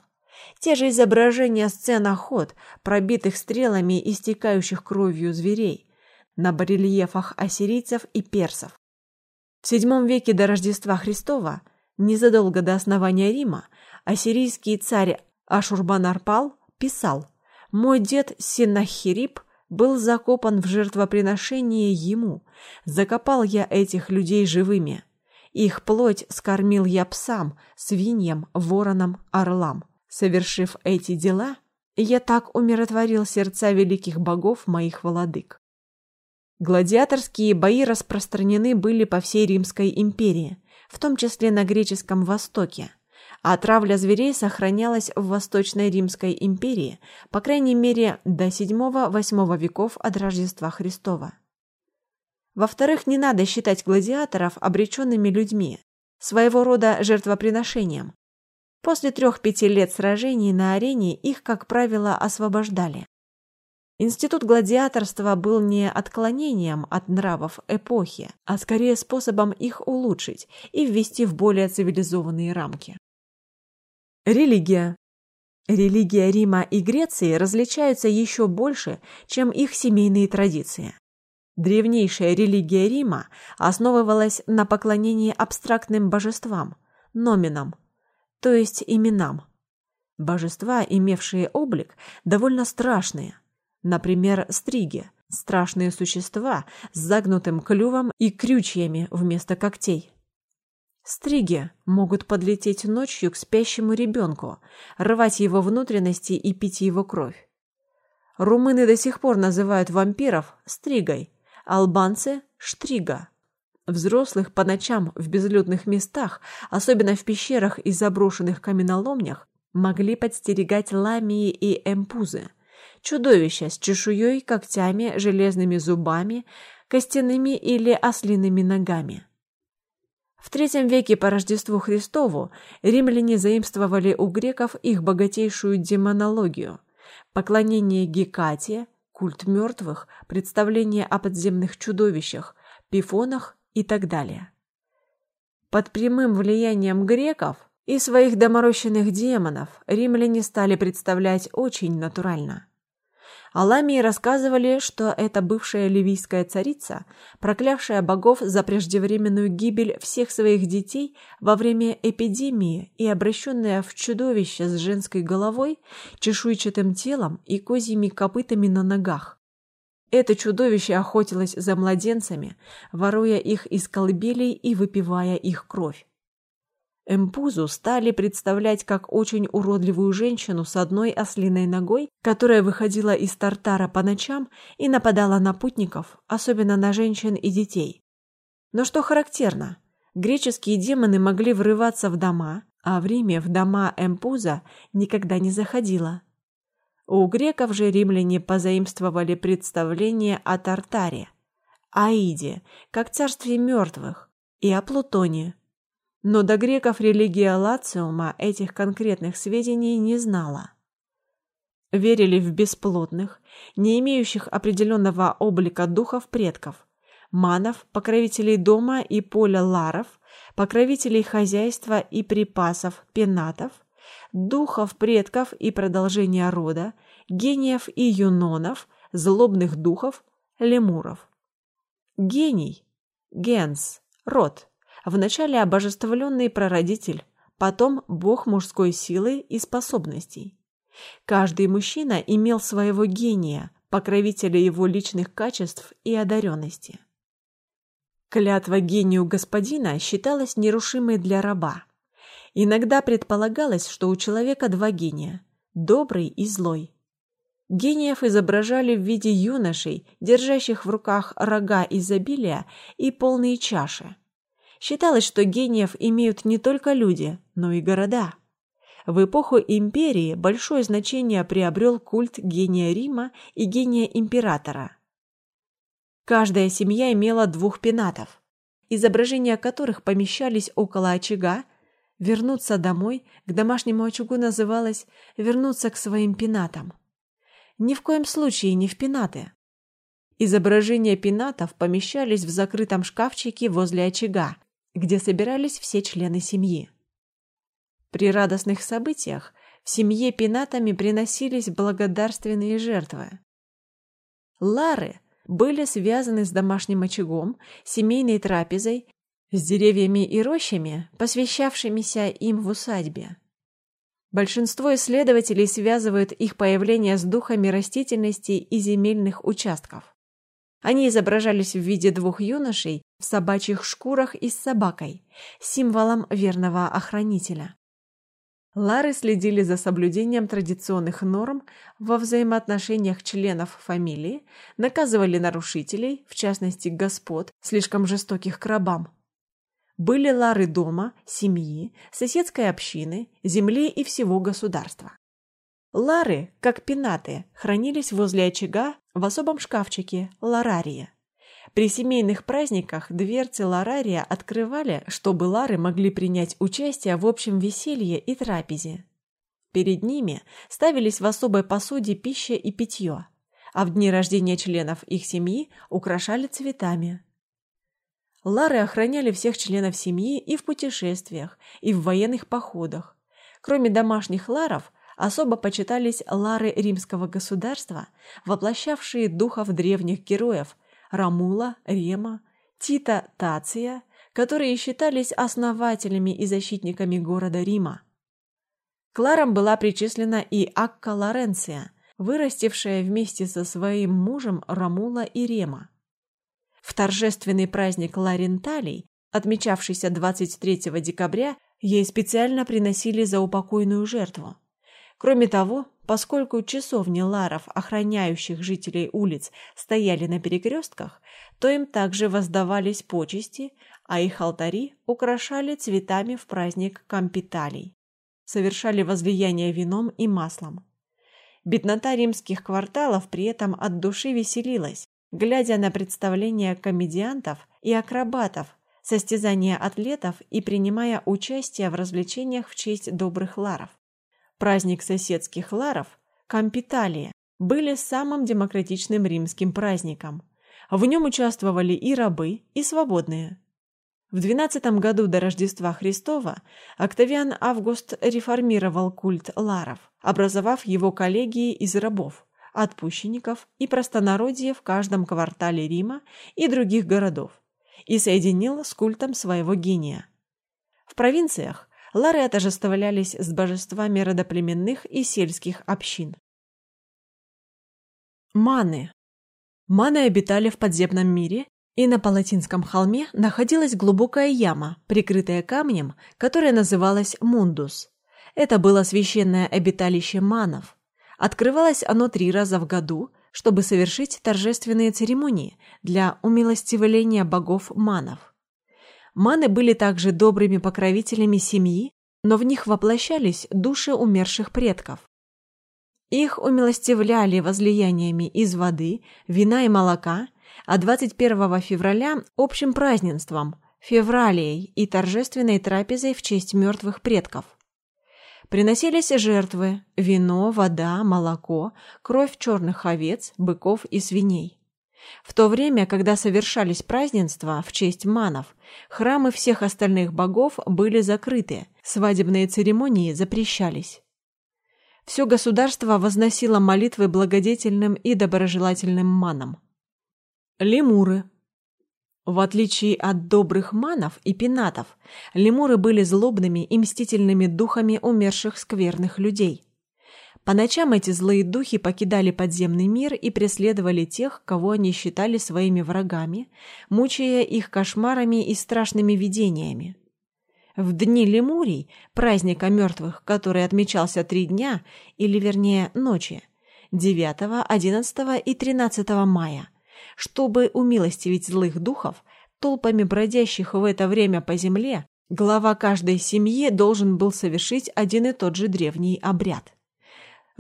те же изображения сцен охот, пробитых стрелами и истекающих кровью зверей, на барельефах ассирийцев и персов. В VII веке до Рождества Христова, незадолго до основания Рима, ассирийский царь Ашурбан-Арпал писал, «Мой дед Синахирип был закопан в жертвоприношение ему. Закопал я этих людей живыми. Их плоть скормил я псам, свиньям, воронам, орлам. Совершив эти дела, я так умиротворил сердца великих богов моих владык. Гладиаторские бои распространены были по всей Римской империи, в том числе на греческом Востоке а травля зверей сохранялась в Восточной Римской империи, по крайней мере, до VII-VIII веков от Рождества Христова. Во-вторых, не надо считать гладиаторов обреченными людьми, своего рода жертвоприношением. После трех-пяти лет сражений на арене их, как правило, освобождали. Институт гладиаторства был не отклонением от нравов эпохи, а скорее способом их улучшить и ввести в более цивилизованные рамки. Религия. Религия Рима и Греции различаются еще больше, чем их семейные традиции. Древнейшая религия Рима основывалась на поклонении абстрактным божествам, номинам, то есть именам. Божества, имевшие облик, довольно страшные. Например, стриги – страшные существа с загнутым клювом и крючьями вместо когтей. Стриги могут подлететь ночью к спящему ребенку, рвать его внутренности и пить его кровь. Румыны до сих пор называют вампиров стригой, албанцы – штрига. Взрослых по ночам в безлюдных местах, особенно в пещерах и заброшенных каменоломнях, могли подстерегать ламии и эмпузы, чудовища с чешуей, когтями, железными зубами, костяными или ослиными ногами. В III веке по Рождеству Христову римляне заимствовали у греков их богатейшую демонологию, поклонение Гекате, культ мертвых, представление о подземных чудовищах, пифонах и так далее. Под прямым влиянием греков и своих доморощенных демонов римляне стали представлять очень натурально. Аламии рассказывали, что это бывшая ливийская царица, проклявшая богов за преждевременную гибель всех своих детей во время эпидемии и обращенная в чудовище с женской головой, чешуйчатым телом и козьими копытами на ногах. Это чудовище охотилось за младенцами, воруя их из колыбелей и выпивая их кровь. Эмпузу стали представлять как очень уродливую женщину с одной ослиной ногой, которая выходила из тартара по ночам и нападала на путников, особенно на женщин и детей. Но что характерно, греческие демоны могли врываться в дома, а в Риме в дома Эмпуза никогда не заходила. У греков же римляне позаимствовали представление о Тартаре, Аиде, как царстве мертвых, и о Плутоне, но до греков религия Лациума этих конкретных сведений не знала. Верили в бесплотных, не имеющих определенного облика духов предков, манов, покровителей дома и поля ларов, покровителей хозяйства и припасов пенатов, духов предков и продолжения рода, гениев и юнонов, злобных духов, лемуров. Гений, генс, род – Вначале обожествленный прародитель, потом бог мужской силы и способностей. Каждый мужчина имел своего гения, покровителя его личных качеств и одаренности. Клятва гению господина считалась нерушимой для раба. Иногда предполагалось, что у человека два гения – добрый и злой. Гениев изображали в виде юношей, держащих в руках рога изобилия и полные чаши. Считалось, что гениев имеют не только люди, но и города. В эпоху империи большое значение приобрел культ гения Рима и гения императора. Каждая семья имела двух пенатов, изображения которых помещались около очага. Вернуться домой к домашнему очагу называлось «вернуться к своим пенатам». Ни в коем случае не в пенаты. Изображения пенатов помещались в закрытом шкафчике возле очага, где собирались все члены семьи. При радостных событиях в семье пенатами приносились благодарственные жертвы. Лары были связаны с домашним очагом, семейной трапезой, с деревьями и рощами, посвящавшимися им в усадьбе. Большинство исследователей связывают их появление с духами растительности и земельных участков. Они изображались в виде двух юношей в собачьих шкурах и с собакой, символом верного охранителя. Лары следили за соблюдением традиционных норм во взаимоотношениях членов фамилии, наказывали нарушителей, в частности господ, слишком жестоких к рабам. Были лары дома, семьи, соседской общины, земли и всего государства. Лары, как пенаты, хранились возле очага в особом шкафчике ларария. При семейных праздниках дверцы ларария открывали, чтобы лары могли принять участие в общем веселье и трапезе. Перед ними ставились в особой посуде пища и питье, а в дни рождения членов их семьи украшали цветами. Лары охраняли всех членов семьи и в путешествиях, и в военных походах. Кроме домашних ларов – особо почитались лары римского государства, воплощавшие духов древних героев Рамула, Рема, Тита Тация, которые считались основателями и защитниками города Рима. К Ларам была причислена и Акка Лоренция, вырастившая вместе со своим мужем Рамула и Рема. В торжественный праздник Ларенталей, отмечавшийся 23 декабря, ей специально приносили заупокойную жертву. Кроме того, поскольку часовни ларов, охраняющих жителей улиц, стояли на перекрестках, то им также воздавались почести, а их алтари украшали цветами в праздник Кампиталий. Совершали возлияние вином и маслом. Беднота римских кварталов при этом от души веселилась, глядя на представления комедиантов и акробатов, состязания атлетов и принимая участие в развлечениях в честь добрых ларов. Праздник соседских ларов, Кампиталия, были самым демократичным римским праздником. В нем участвовали и рабы, и свободные. В 12 году до Рождества Христова Октавиан Август реформировал культ ларов, образовав его коллегии из рабов, отпущенников и простонародья в каждом квартале Рима и других городов, и соединил с культом своего гения. В провинциях лары отождествлялись с божествами родоплеменных и сельских общин. Маны. Маны обитали в подземном мире, и на Палатинском холме находилась глубокая яма, прикрытая камнем, которая называлась Мундус. Это было священное обиталище манов. Открывалось оно три раза в году, чтобы совершить торжественные церемонии для умилостивления богов манов. Маны были также добрыми покровителями семьи, но в них воплощались души умерших предков. Их умилостивляли возлияниями из воды, вина и молока, а 21 февраля – общим празднеством, февралией и торжественной трапезой в честь мертвых предков. Приносились жертвы – вино, вода, молоко, кровь черных овец, быков и свиней. В то время, когда совершались празднества в честь манов, храмы всех остальных богов были закрыты, свадебные церемонии запрещались. Все государство возносило молитвы благодетельным и доброжелательным манам. Лемуры. В отличие от добрых манов и пенатов, лемуры были злобными и мстительными духами умерших скверных людей – по ночам эти злые духи покидали подземный мир и преследовали тех, кого они считали своими врагами, мучая их кошмарами и страшными видениями. В дни Лемурий, праздника мертвых, который отмечался три дня, или вернее ночи, 9, 11 и 13 мая, чтобы умилостивить злых духов, толпами бродящих в это время по земле, глава каждой семьи должен был совершить один и тот же древний обряд.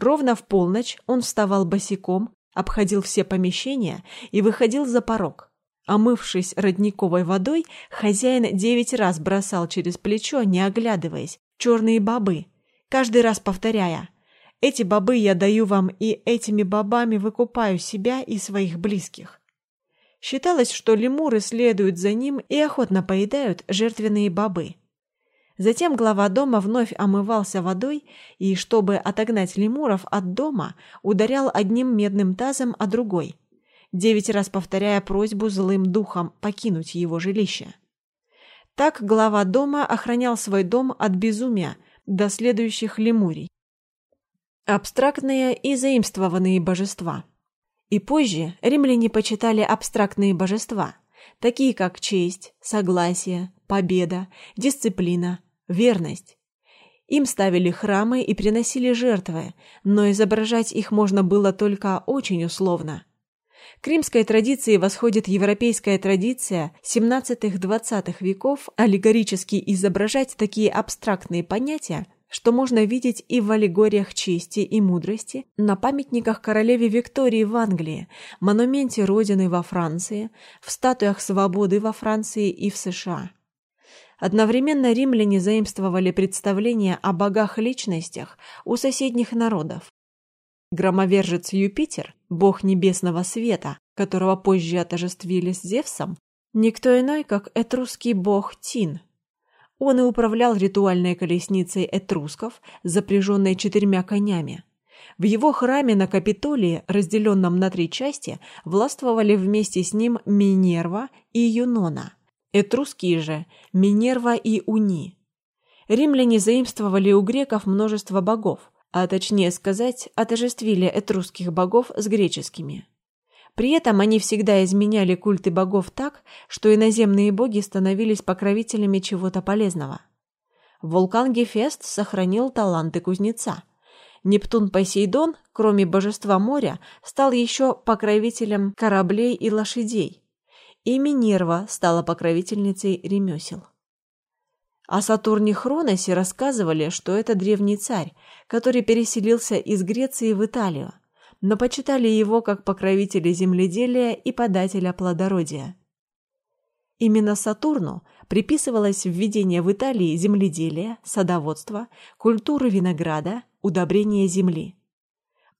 Ровно в полночь он вставал босиком, обходил все помещения и выходил за порог. Омывшись родниковой водой, хозяин девять раз бросал через плечо, не оглядываясь, черные бобы, каждый раз повторяя «Эти бобы я даю вам, и этими бобами выкупаю себя и своих близких». Считалось, что лемуры следуют за ним и охотно поедают жертвенные бобы. Затем глава дома вновь омывался водой и, чтобы отогнать лемуров от дома, ударял одним медным тазом, а другой, девять раз повторяя просьбу злым духом покинуть его жилище. Так глава дома охранял свой дом от безумия до следующих лемурий. Абстрактные и заимствованные божества. И позже римляне почитали абстрактные божества, такие как честь, согласие, победа, дисциплина, верность. Им ставили храмы и приносили жертвы, но изображать их можно было только очень условно. К римской традиции восходит европейская традиция 17-20 веков аллегорически изображать такие абстрактные понятия, что можно видеть и в аллегориях чести и мудрости, на памятниках королеве Виктории в Англии, монументе Родины во Франции, в статуях свободы во Франции и в США. Одновременно римляне заимствовали представления о богах-личностях у соседних народов. Громовержец Юпитер, бог небесного света, которого позже отожествили с Зевсом, никто иной, как этрусский бог Тин. Он и управлял ритуальной колесницей этрусков, запряженной четырьмя конями. В его храме на Капитолии, разделенном на три части, властвовали вместе с ним Минерва и Юнона – Этрусские же – Минерва и Уни. Римляне заимствовали у греков множество богов, а точнее сказать, отожествили этрусских богов с греческими. При этом они всегда изменяли культы богов так, что иноземные боги становились покровителями чего-то полезного. Вулкан Гефест сохранил таланты кузнеца. Нептун Посейдон, кроме божества моря, стал еще покровителем кораблей и лошадей. И Минерва стала покровительницей ремесел. О Сатурне Хроносе рассказывали, что это древний царь, который переселился из Греции в Италию, но почитали его как покровителя земледелия и подателя плодородия. Именно Сатурну приписывалось введение в Италии земледелия, садоводства, культуры винограда, удобрения земли.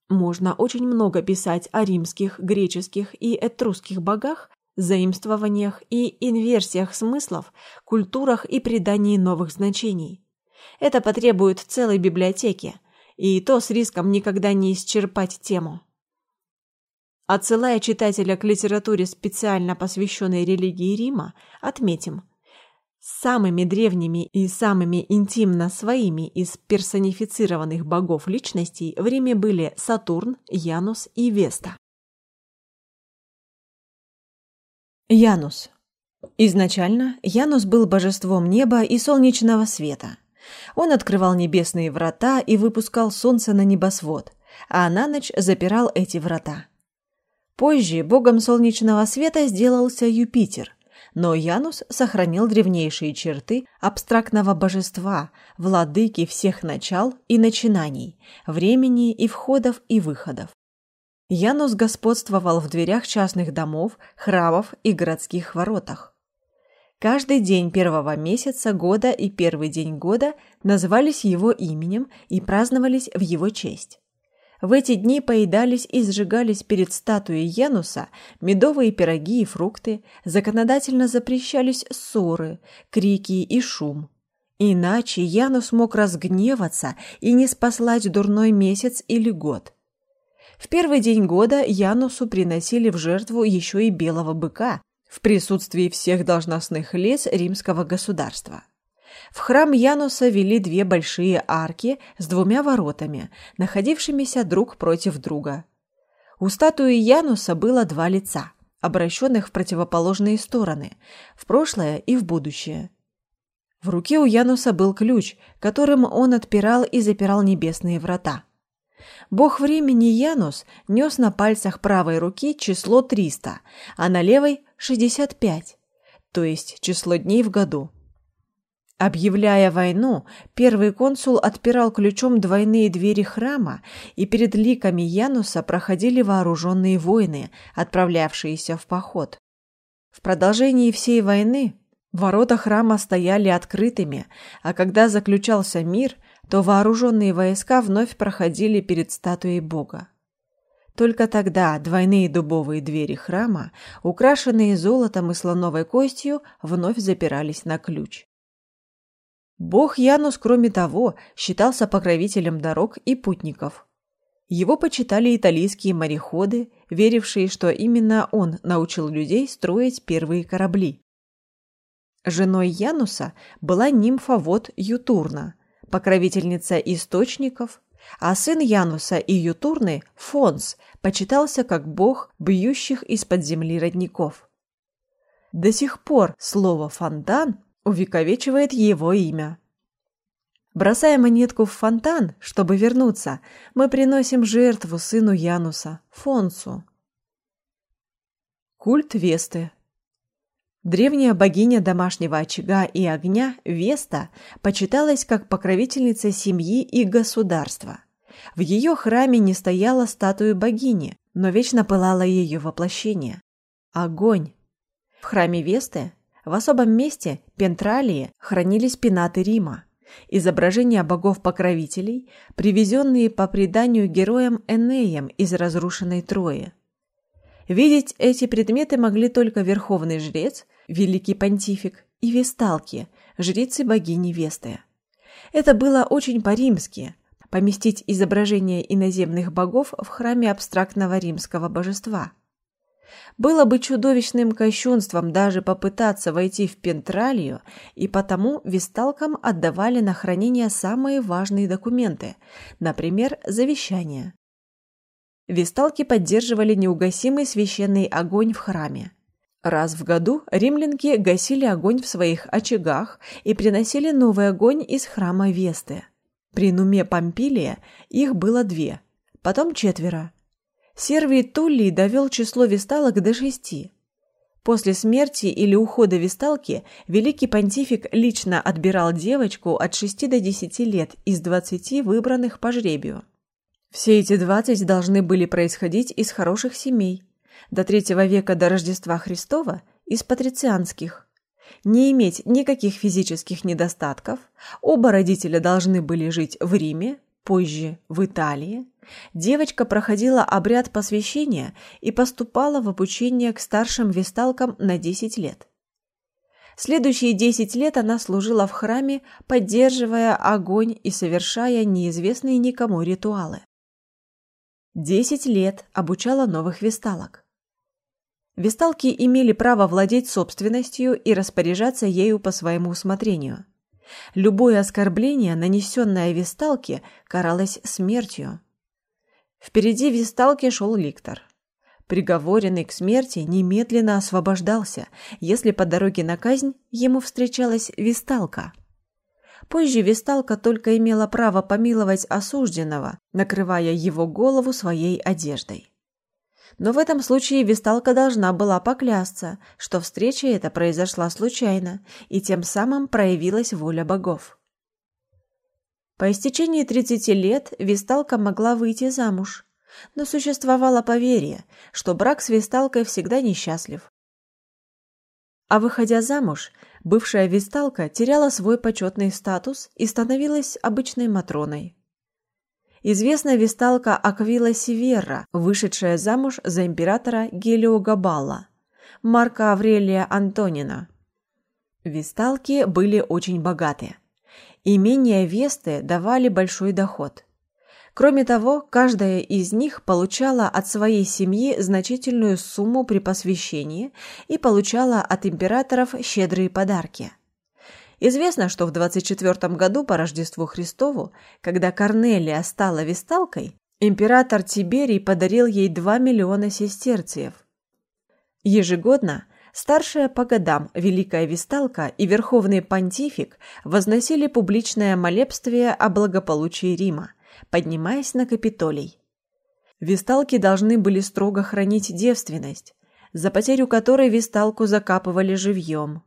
Можно очень много писать о римских, греческих и этрусских богах, заимствованиях и инверсиях смыслов, культурах и придании новых значений. Это потребует целой библиотеки, и то с риском никогда не исчерпать тему. Отсылая читателя к литературе, специально посвященной религии Рима, отметим, самыми древними и самыми интимно своими из персонифицированных богов личностей в Риме были Сатурн, Янус и Веста. Янус. Изначально Янус был божеством неба и солнечного света. Он открывал небесные врата и выпускал солнце на небосвод, а на ночь запирал эти врата. Позже богом солнечного света сделался Юпитер, но Янус сохранил древнейшие черты абстрактного божества, владыки всех начал и начинаний, времени и входов и выходов. Янус господствовал в дверях частных домов, храмов и городских воротах. Каждый день первого месяца года и первый день года назывались его именем и праздновались в его честь. В эти дни поедались и сжигались перед статуей Януса медовые пироги и фрукты, законодательно запрещались ссоры, крики и шум. Иначе Янус мог разгневаться и не спаслать дурной месяц или год – в первый день года Янусу приносили в жертву еще и белого быка в присутствии всех должностных лиц римского государства. В храм Януса вели две большие арки с двумя воротами, находившимися друг против друга. У статуи Януса было два лица, обращенных в противоположные стороны, в прошлое и в будущее. В руке у Януса был ключ, которым он отпирал и запирал небесные врата. Бог времени Янус нес на пальцах правой руки число 300, а на левой – 65, то есть число дней в году. Объявляя войну, первый консул отпирал ключом двойные двери храма, и перед ликами Януса проходили вооруженные воины, отправлявшиеся в поход. В продолжении всей войны ворота храма стояли открытыми, а когда заключался мир – то вооруженные войска вновь проходили перед статуей Бога. Только тогда двойные дубовые двери храма, украшенные золотом и слоновой костью, вновь запирались на ключ. Бог Янус, кроме того, считался покровителем дорог и путников. Его почитали итальянские мореходы, верившие, что именно он научил людей строить первые корабли. Женой Януса была нимфа Вод Ютурна, покровительница источников, а сын Януса и Ютурны, Фонс, почитался как бог бьющих из-под земли родников. До сих пор слово «фонтан» увековечивает его имя. Бросая монетку в фонтан, чтобы вернуться, мы приносим жертву сыну Януса, Фонсу. Культ Весты Древняя богиня домашнего очага и огня Веста почиталась как покровительница семьи и государства. В ее храме не стояла статуя богини, но вечно пылало ее воплощение – огонь. В храме Весты в особом месте Пентралии хранились пенаты Рима, изображения богов-покровителей, привезенные по преданию героям Энеем из разрушенной Трои. Видеть эти предметы могли только верховный жрец, великий понтифик и весталки, жрицы богини Весты. Это было очень по-римски – поместить изображение иноземных богов в храме абстрактного римского божества. Было бы чудовищным кощунством даже попытаться войти в Пентралию, и потому висталкам отдавали на хранение самые важные документы, например, завещания. Висталки поддерживали неугасимый священный огонь в храме. Раз в году римлянки гасили огонь в своих очагах и приносили новый огонь из храма Весты. При Нуме Помпилия их было две, потом четверо. Сервий Туллий довел число висталок до шести. После смерти или ухода висталки великий понтифик лично отбирал девочку от шести до десяти лет из двадцати выбранных по жребию. Все эти двадцать должны были происходить из хороших семей – до третьего века до Рождества Христова из патрицианских. Не иметь никаких физических недостатков, оба родителя должны были жить в Риме, позже в Италии. Девочка проходила обряд посвящения и поступала в обучение к старшим весталкам на 10 лет. Следующие 10 лет она служила в храме, поддерживая огонь и совершая неизвестные никому ритуалы. 10 лет обучала новых весталок. Весталки имели право владеть собственностью и распоряжаться ею по своему усмотрению. Любое оскорбление, нанесенное весталке, каралось смертью. Впереди весталки шел ликтор. Приговоренный к смерти немедленно освобождался, если по дороге на казнь ему встречалась весталка. Позже весталка только имела право помиловать осужденного, накрывая его голову своей одеждой. Но в этом случае Висталка должна была поклясться, что встреча эта произошла случайно, и тем самым проявилась воля богов. По истечении 30 лет Висталка могла выйти замуж, но существовало поверье, что брак с Висталкой всегда несчастлив. А выходя замуж, бывшая Висталка теряла свой почетный статус и становилась обычной матроной. Известна весталка Аквила Северра, вышедшая замуж за императора Гелиогабала, Марка Аврелия Антонина. Весталки были очень богаты. Имения Весты давали большой доход. Кроме того, каждая из них получала от своей семьи значительную сумму при посвящении и получала от императоров щедрые подарки – Известно, что в 24 году по Рождеству Христову, когда Корнелия стала весталкой, император Тиберий подарил ей 2 миллиона сестерциев. Ежегодно старшая по годам Великая Весталка и Верховный Понтифик возносили публичное молебствие о благополучии Рима, поднимаясь на Капитолий. Весталки должны были строго хранить девственность, за потерю которой весталку закапывали живьем.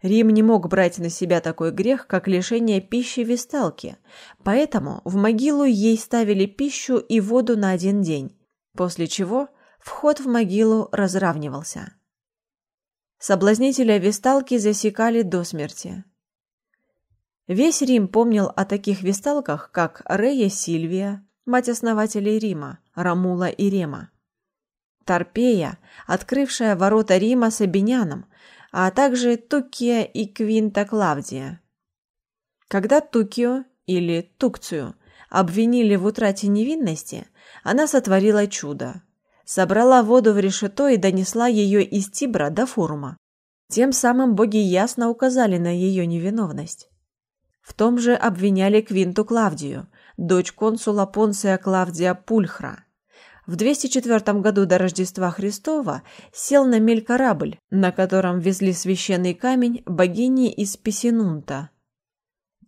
Рим не мог брать на себя такой грех, как лишение пищи весталки, поэтому в могилу ей ставили пищу и воду на один день, после чего вход в могилу разравнивался. Соблазнителя весталки засекали до смерти. Весь Рим помнил о таких весталках, как Рея Сильвия, мать основателей Рима, Рамула и Рема. Тарпея, открывшая ворота Рима Сабиняном, а также Тукия и Квинта Клавдия. Когда Тукио или Тукцию обвинили в утрате невинности, она сотворила чудо. Собрала воду в решето и донесла ее из Тибра до Форума. Тем самым боги ясно указали на ее невиновность. В том же обвиняли Квинту Клавдию, дочь консула Понция Клавдия Пульхра – в 204 году до Рождества Христова сел на мель корабль, на котором везли священный камень богини из Песинунта.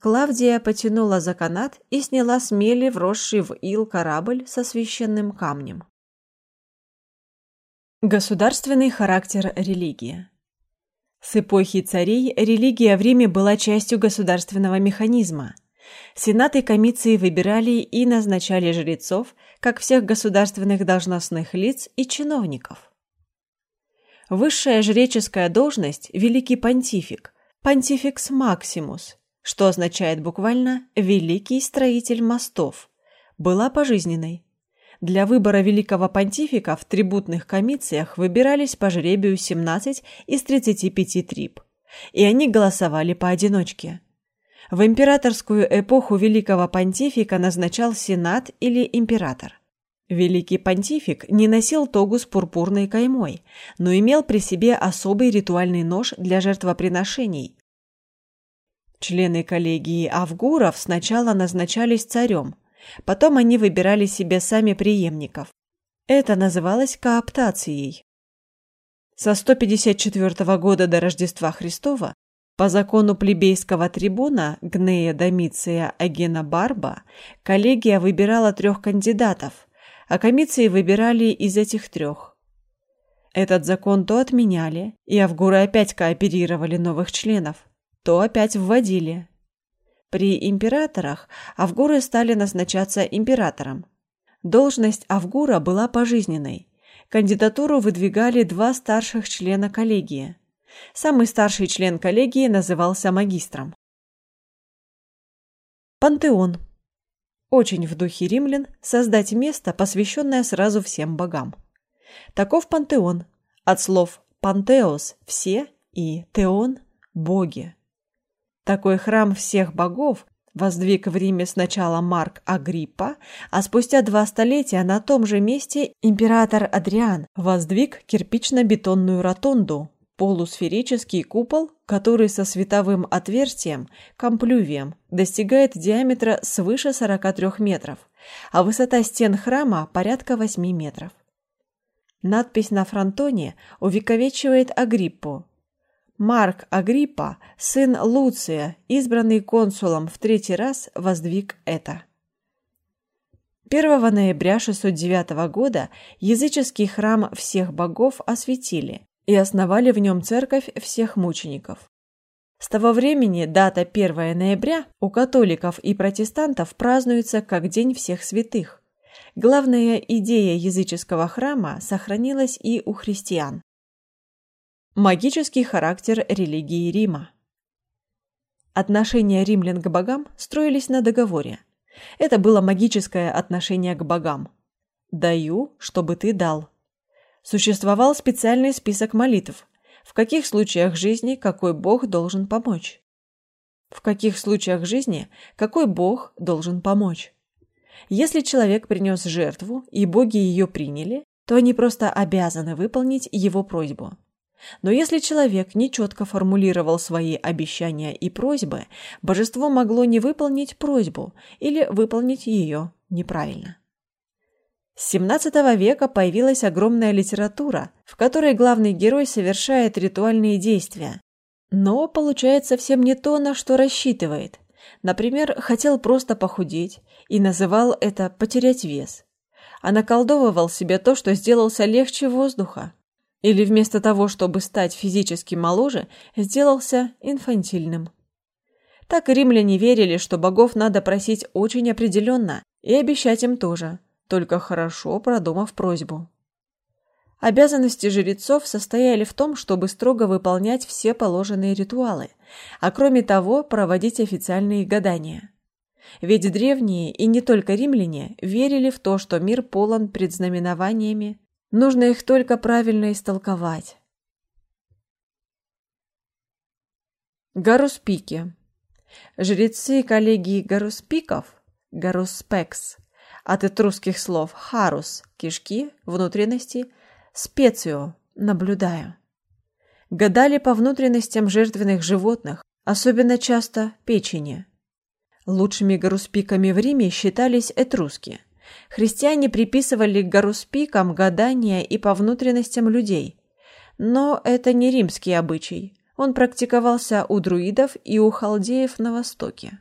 Клавдия потянула за канат и сняла с мели вросший в ил корабль со священным камнем. Государственный характер религии С эпохи царей религия в Риме была частью государственного механизма – Сенат и комиссии выбирали и назначали жрецов, как всех государственных должностных лиц и чиновников. Высшая жреческая должность – великий понтифик, понтификс максимус, что означает буквально «великий строитель мостов», была пожизненной. Для выбора великого понтифика в трибутных комиссиях выбирались по жребию 17 из 35 триб, и они голосовали поодиночке – в императорскую эпоху великого понтифика назначал сенат или император. Великий понтифик не носил тогу с пурпурной каймой, но имел при себе особый ритуальный нож для жертвоприношений. Члены коллегии авгуров сначала назначались царем, потом они выбирали себе сами преемников. Это называлось кооптацией. Со 154 года до Рождества Христова по закону плебейского трибуна Гнея Домиция Агена Барба коллегия выбирала трех кандидатов, а комиции выбирали из этих трех. Этот закон то отменяли, и авгуры опять кооперировали новых членов, то опять вводили. При императорах авгуры стали назначаться императором. Должность авгура была пожизненной. Кандидатуру выдвигали два старших члена коллегии. Самый старший член коллегии назывался магистром. Пантеон очень в духе римлян создать место, посвященное сразу всем богам. Таков пантеон, от слов «пантеос» – «все» и «теон» – «боги». Такой храм всех богов воздвиг в Риме сначала Марк Агриппа, а спустя два столетия на том же месте император Адриан воздвиг кирпично-бетонную ротонду, полусферический купол, который со световым отверстием, комплювием, достигает диаметра свыше 43 метров, а высота стен храма порядка 8 метров. Надпись на фронтоне увековечивает Агриппу. Марк Агриппа, сын Луция, избранный консулом в третий раз, воздвиг это. 1 ноября 609 года языческий храм всех богов осветили, и основали в нем церковь всех мучеников. С того времени дата 1 ноября у католиков и протестантов празднуется как День всех святых. Главная идея языческого храма сохранилась и у христиан. Магический характер религии Рима. Отношения римлян к богам строились на договоре. Это было магическое отношение к богам. «Даю, чтобы ты дал», Существовал специальный список молитв, в каких случаях жизни какой бог должен помочь. В каких случаях жизни какой бог должен помочь. Если человек принес жертву, и боги ее приняли, то они просто обязаны выполнить его просьбу. Но если человек нечетко формулировал свои обещания и просьбы, божество могло не выполнить просьбу или выполнить ее неправильно. С XVII века появилась огромная литература, в которой главный герой совершает ритуальные действия. Но получает совсем не то, на что рассчитывает. Например, хотел просто похудеть и называл это «потерять вес». А наколдовывал себе то, что сделался легче воздуха. Или вместо того, чтобы стать физически моложе, сделался инфантильным. Так римляне верили, что богов надо просить очень определенно и обещать им тоже – только хорошо продумав просьбу. Обязанности жрецов состояли в том, чтобы строго выполнять все положенные ритуалы, а кроме того проводить официальные гадания. Ведь древние, и не только римляне, верили в то, что мир полон предзнаменованиями, нужно их только правильно истолковать. Гаруспики. Жрецы коллегии гаруспиков, гаруспекс, от этрусских слов «харус» – кишки, внутренности, «специо» – наблюдаю. Гадали по внутренностям жертвенных животных, особенно часто печени. Лучшими гаруспиками в Риме считались этруски. Христиане приписывали к гаруспикам гадания и по внутренностям людей. Но это не римский обычай. Он практиковался у друидов и у халдеев на Востоке.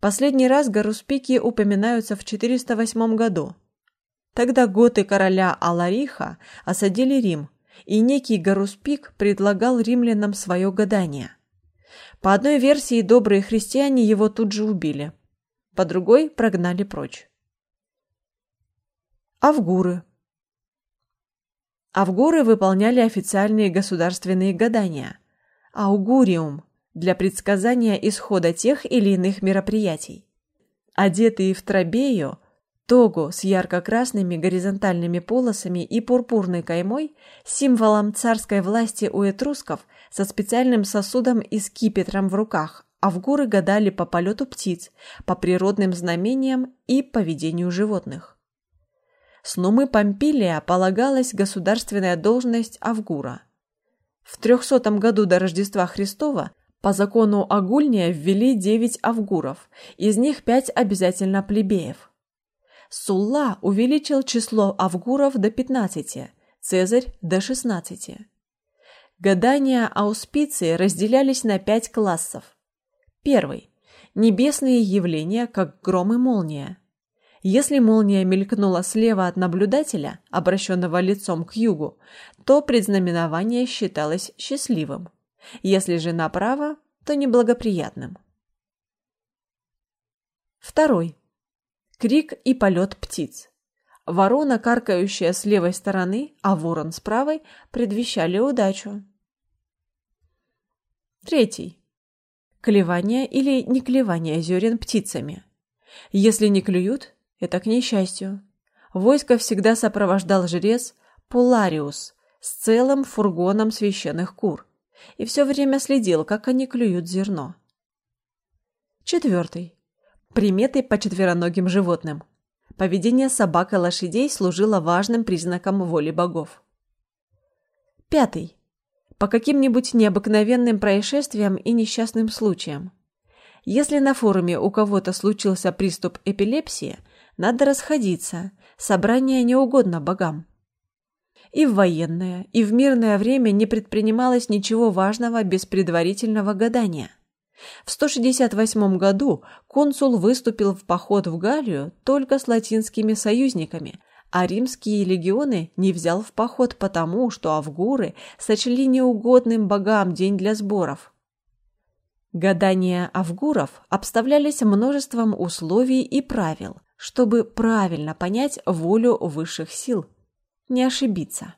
Последний раз Гаруспики упоминаются в 408 году. Тогда готы короля Алариха осадили Рим, и некий Гаруспик предлагал римлянам свое гадание. По одной версии добрые христиане его тут же убили, по другой прогнали прочь. Авгуры Авгуры выполняли официальные государственные гадания – аугуриум, для предсказания исхода тех или иных мероприятий. Одетые в трабею, тогу с ярко-красными горизонтальными полосами и пурпурной каймой, символом царской власти у этрусков, со специальным сосудом и скипетром в руках, авгуры гадали по полету птиц, по природным знамениям и поведению животных. С Нумы Помпилия полагалась государственная должность Авгура. В 300 году до Рождества Христова по закону Агульния ввели 9 авгуров, из них 5 обязательно плебеев. Сулла увеличил число авгуров до 15, Цезарь до 16. Гадания ауспиции разделялись на пять классов. Первый небесные явления, как гром и молния. Если молния мелькнула слева от наблюдателя, обращенного лицом к югу, то предзнаменование считалось счастливым. Если же направо, то неблагоприятным. Второй. Крик и полет птиц. Ворона, каркающая с левой стороны, а ворон с правой, предвещали удачу. Третий. Клевание или не клевание зерен птицами. Если не клюют, это к несчастью. Войско всегда сопровождал жрец Пулариус с целым фургоном священных кур и все время следил, как они клюют зерно. Четвертый. Приметы по четвероногим животным. Поведение собак и лошадей служило важным признаком воли богов. Пятый. По каким-нибудь необыкновенным происшествиям и несчастным случаям. Если на форуме у кого-то случился приступ эпилепсии, надо расходиться, собрание не угодно богам. И в военное, и в мирное время не предпринималось ничего важного без предварительного гадания. В 168 году консул выступил в поход в Галлию только с латинскими союзниками, а римские легионы не взял в поход потому, что авгуры сочли неугодным богам день для сборов. Гадания авгуров обставлялись множеством условий и правил, чтобы правильно понять волю высших сил, не ошибиться.